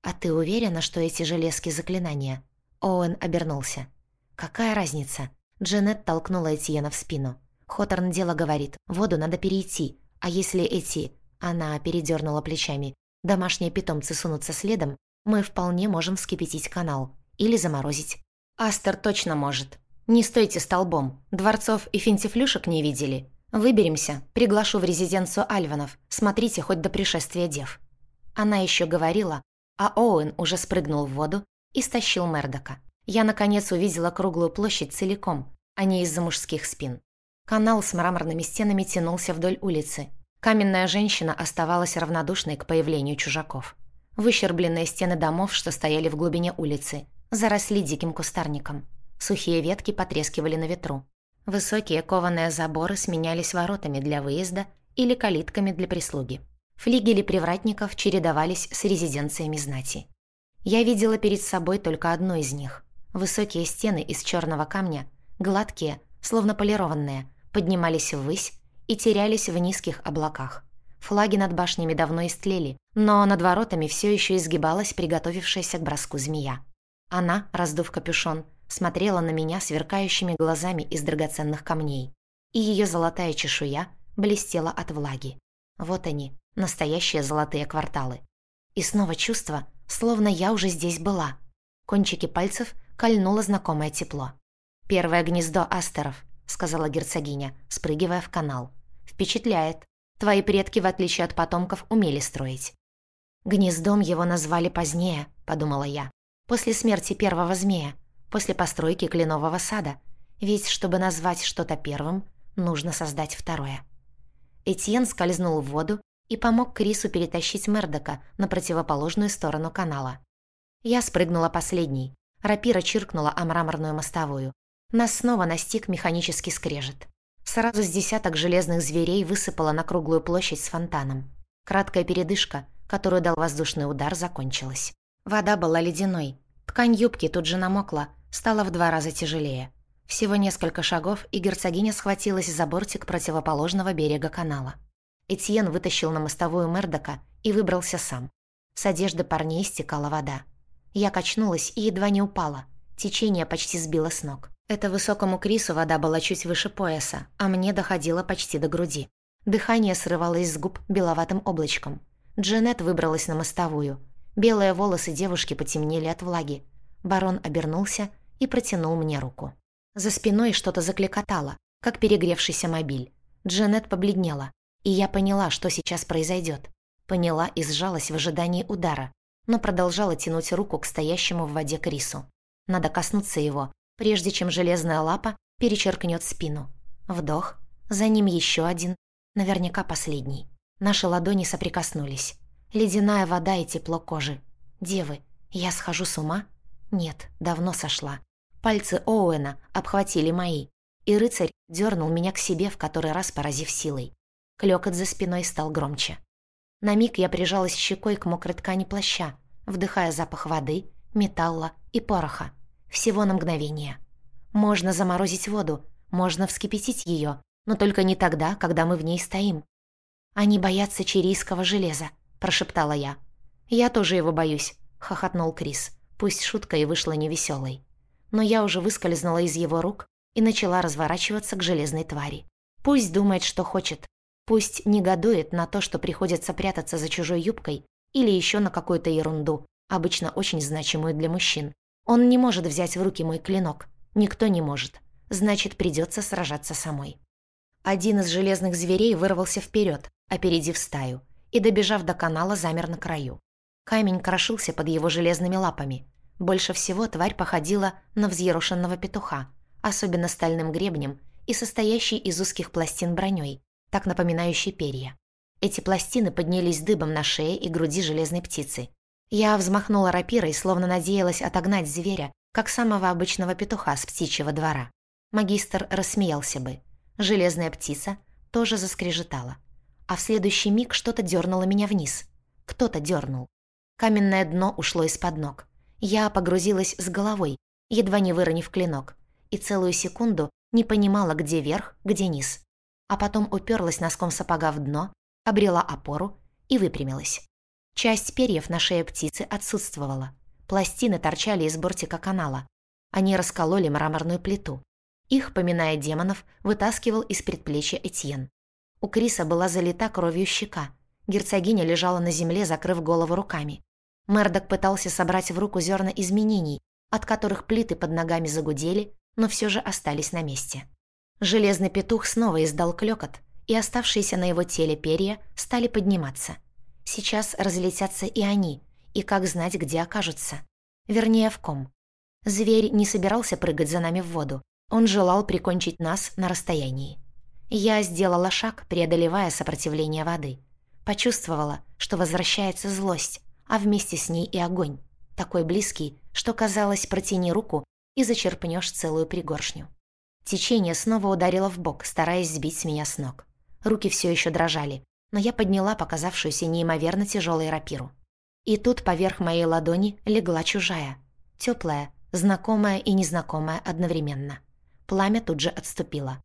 «А ты уверена, что эти железки заклинания?» Оуэн обернулся. «Какая разница?» Джанет толкнула Этьена в спину. Хоторн дело говорит, воду надо перейти, а если эти... Она передернула плечами. Домашние питомцы сунутся следом, мы вполне можем вскипятить канал. Или заморозить. Астер точно может. Не стойте столбом. Дворцов и финтифлюшек не видели. Выберемся, приглашу в резиденцию Альванов. Смотрите хоть до пришествия дев». Она еще говорила, а Оуэн уже спрыгнул в воду и стащил Мердока. Я, наконец, увидела круглую площадь целиком, а не из-за мужских спин. Канал с мраморными стенами тянулся вдоль улицы. Каменная женщина оставалась равнодушной к появлению чужаков. Выщербленные стены домов, что стояли в глубине улицы, заросли диким кустарником. Сухие ветки потрескивали на ветру. Высокие кованые заборы сменялись воротами для выезда или калитками для прислуги. Флигели привратников чередовались с резиденциями знати. Я видела перед собой только одну из них. Высокие стены из черного камня, гладкие, словно полированные, поднимались ввысь и терялись в низких облаках. Флаги над башнями давно истлели, но над воротами все еще изгибалась приготовившаяся к броску змея. Она, раздув капюшон, смотрела на меня сверкающими глазами из драгоценных камней, и ее золотая чешуя блестела от влаги. Вот они, настоящие золотые кварталы. И снова чувство, словно я уже здесь была. Кончики пальцев кольнуло знакомое тепло. «Первое гнездо астеров», — сказала герцогиня, спрыгивая в канал. «Впечатляет. Твои предки, в отличие от потомков, умели строить». «Гнездом его назвали позднее», — подумала я. «После смерти первого змея после постройки кленового сада. Ведь, чтобы назвать что-то первым, нужно создать второе. Этьен скользнул в воду и помог Крису перетащить Мердока на противоположную сторону канала. Я спрыгнула последней. Рапира чиркнула о мраморную мостовую. Нас снова настиг механический скрежет. Сразу с десяток железных зверей высыпала на круглую площадь с фонтаном. Краткая передышка, которую дал воздушный удар, закончилась. Вода была ледяной. Ткань юбки тут же намокла, стала в два раза тяжелее. Всего несколько шагов, и герцогиня схватилась за бортик противоположного берега канала. Этьен вытащил на мостовую Мердока и выбрался сам. С одежды парней стекала вода. Я качнулась и едва не упала. Течение почти сбило с ног. Это высокому Крису вода была чуть выше пояса, а мне доходила почти до груди. Дыхание срывалось с губ беловатым облачком. Джанет выбралась на мостовую. Белые волосы девушки потемнели от влаги. Барон обернулся и протянул мне руку. За спиной что-то закликотало, как перегревшийся мобиль. Джанет побледнела, и я поняла, что сейчас произойдет. Поняла и сжалась в ожидании удара, но продолжала тянуть руку к стоящему в воде Крису. Надо коснуться его, прежде чем железная лапа перечеркнет спину. Вдох, за ним еще один, наверняка последний. Наши ладони соприкоснулись. Ледяная вода и тепло кожи. Девы, я схожу с ума? Нет, давно сошла. Пальцы Оуэна обхватили мои, и рыцарь дернул меня к себе, в который раз поразив силой. Клёкот за спиной стал громче. На миг я прижалась щекой к мокрой ткани плаща, вдыхая запах воды, металла и пороха. Всего на мгновение. Можно заморозить воду, можно вскипятить ее, но только не тогда, когда мы в ней стоим. «Они боятся чирийского железа», — прошептала я. «Я тоже его боюсь», — хохотнул Крис. Пусть шутка и вышла невеселой но я уже выскользнула из его рук и начала разворачиваться к железной твари. Пусть думает, что хочет. Пусть негодует на то, что приходится прятаться за чужой юбкой или еще на какую-то ерунду, обычно очень значимую для мужчин. Он не может взять в руки мой клинок. Никто не может. Значит, придется сражаться самой. Один из железных зверей вырвался вперед, опередив стаю, и, добежав до канала, замер на краю. Камень крошился под его железными лапами. Больше всего тварь походила на взъерошенного петуха, особенно стальным гребнем и состоящей из узких пластин броней, так напоминающей перья. Эти пластины поднялись дыбом на шее и груди железной птицы. Я взмахнула рапирой, словно надеялась отогнать зверя, как самого обычного петуха с птичьего двора. Магистр рассмеялся бы. Железная птица тоже заскрежетала. А в следующий миг что-то дернуло меня вниз. Кто-то дернул. Каменное дно ушло из-под ног. Я погрузилась с головой, едва не выронив клинок, и целую секунду не понимала, где верх, где низ. А потом уперлась носком сапога в дно, обрела опору и выпрямилась. Часть перьев на шее птицы отсутствовала. Пластины торчали из бортика канала. Они раскололи мраморную плиту. Их, поминая демонов, вытаскивал из предплечья Этьен. У Криса была залита кровью щека. Герцогиня лежала на земле, закрыв голову руками. Мердок пытался собрать в руку зерна изменений, от которых плиты под ногами загудели, но все же остались на месте. Железный петух снова издал клёкот, и оставшиеся на его теле перья стали подниматься. Сейчас разлетятся и они, и как знать, где окажутся. Вернее, в ком. Зверь не собирался прыгать за нами в воду. Он желал прикончить нас на расстоянии. Я сделала шаг, преодолевая сопротивление воды. Почувствовала, что возвращается злость, а вместе с ней и огонь, такой близкий, что казалось, протяни руку и зачерпнешь целую пригоршню. Течение снова ударило в бок, стараясь сбить с меня с ног. Руки все еще дрожали, но я подняла показавшуюся неимоверно тяжелой рапиру. И тут поверх моей ладони легла чужая, теплая, знакомая и незнакомая одновременно. Пламя тут же отступило.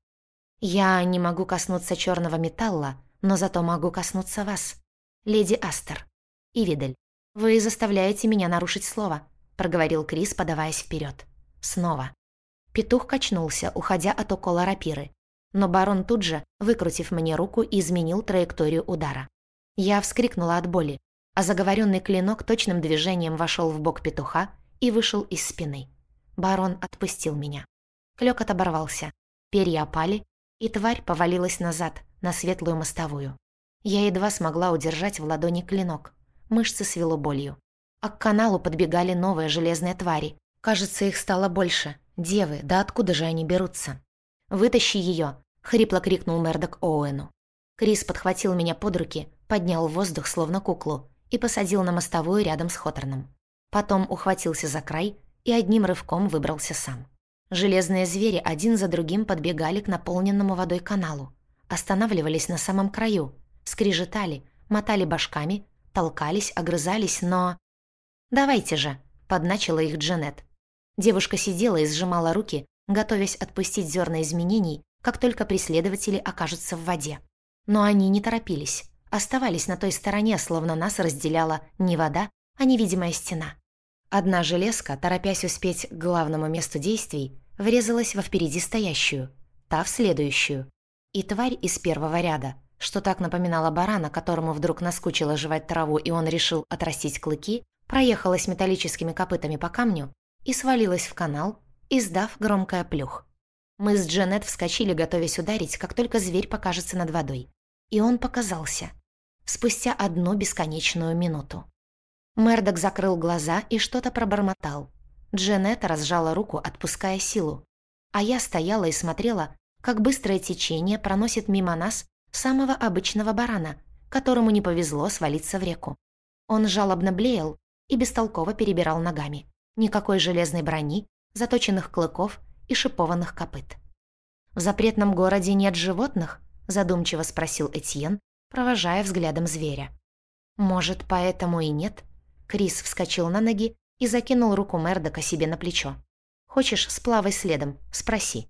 «Я не могу коснуться черного металла, но зато могу коснуться вас, леди Астер и Видель. «Вы заставляете меня нарушить слово», — проговорил Крис, подаваясь вперед. Снова. Петух качнулся, уходя от окола рапиры. Но барон тут же, выкрутив мне руку, изменил траекторию удара. Я вскрикнула от боли, а заговоренный клинок точным движением вошел в бок петуха и вышел из спины. Барон отпустил меня. Клёк отоборвался, перья опали, и тварь повалилась назад, на светлую мостовую. Я едва смогла удержать в ладони клинок, мышцы свело болью. А к каналу подбегали новые железные твари. Кажется, их стало больше. Девы, да откуда же они берутся? «Вытащи ее!» — хрипло крикнул Мердок Оуэну. Крис подхватил меня под руки, поднял в воздух, словно куклу, и посадил на мостовую рядом с Хоторном. Потом ухватился за край и одним рывком выбрался сам. Железные звери один за другим подбегали к наполненному водой каналу, останавливались на самом краю, скрежетали, мотали башками, толкались, огрызались, но... «Давайте же!» — подначила их Джанет. Девушка сидела и сжимала руки, готовясь отпустить зерна изменений, как только преследователи окажутся в воде. Но они не торопились, оставались на той стороне, словно нас разделяла не вода, а невидимая стена. Одна железка, торопясь успеть к главному месту действий, врезалась во впереди стоящую, та в следующую. И тварь из первого ряда, что так напоминало барана, которому вдруг наскучило жевать траву и он решил отрастить клыки, проехалась металлическими копытами по камню и свалилась в канал, издав громкое плюх. Мы с Джанет вскочили, готовясь ударить, как только зверь покажется над водой. И он показался. Спустя одну бесконечную минуту. Мердок закрыл глаза и что-то пробормотал. Дженета разжала руку, отпуская силу. А я стояла и смотрела, как быстрое течение проносит мимо нас самого обычного барана, которому не повезло свалиться в реку. Он жалобно блеял и бестолково перебирал ногами. Никакой железной брони, заточенных клыков и шипованных копыт. «В запретном городе нет животных?» – задумчиво спросил Этьен, провожая взглядом зверя. «Может, поэтому и нет?» Крис вскочил на ноги и закинул руку Мердока себе на плечо. «Хочешь, сплавай следом, спроси».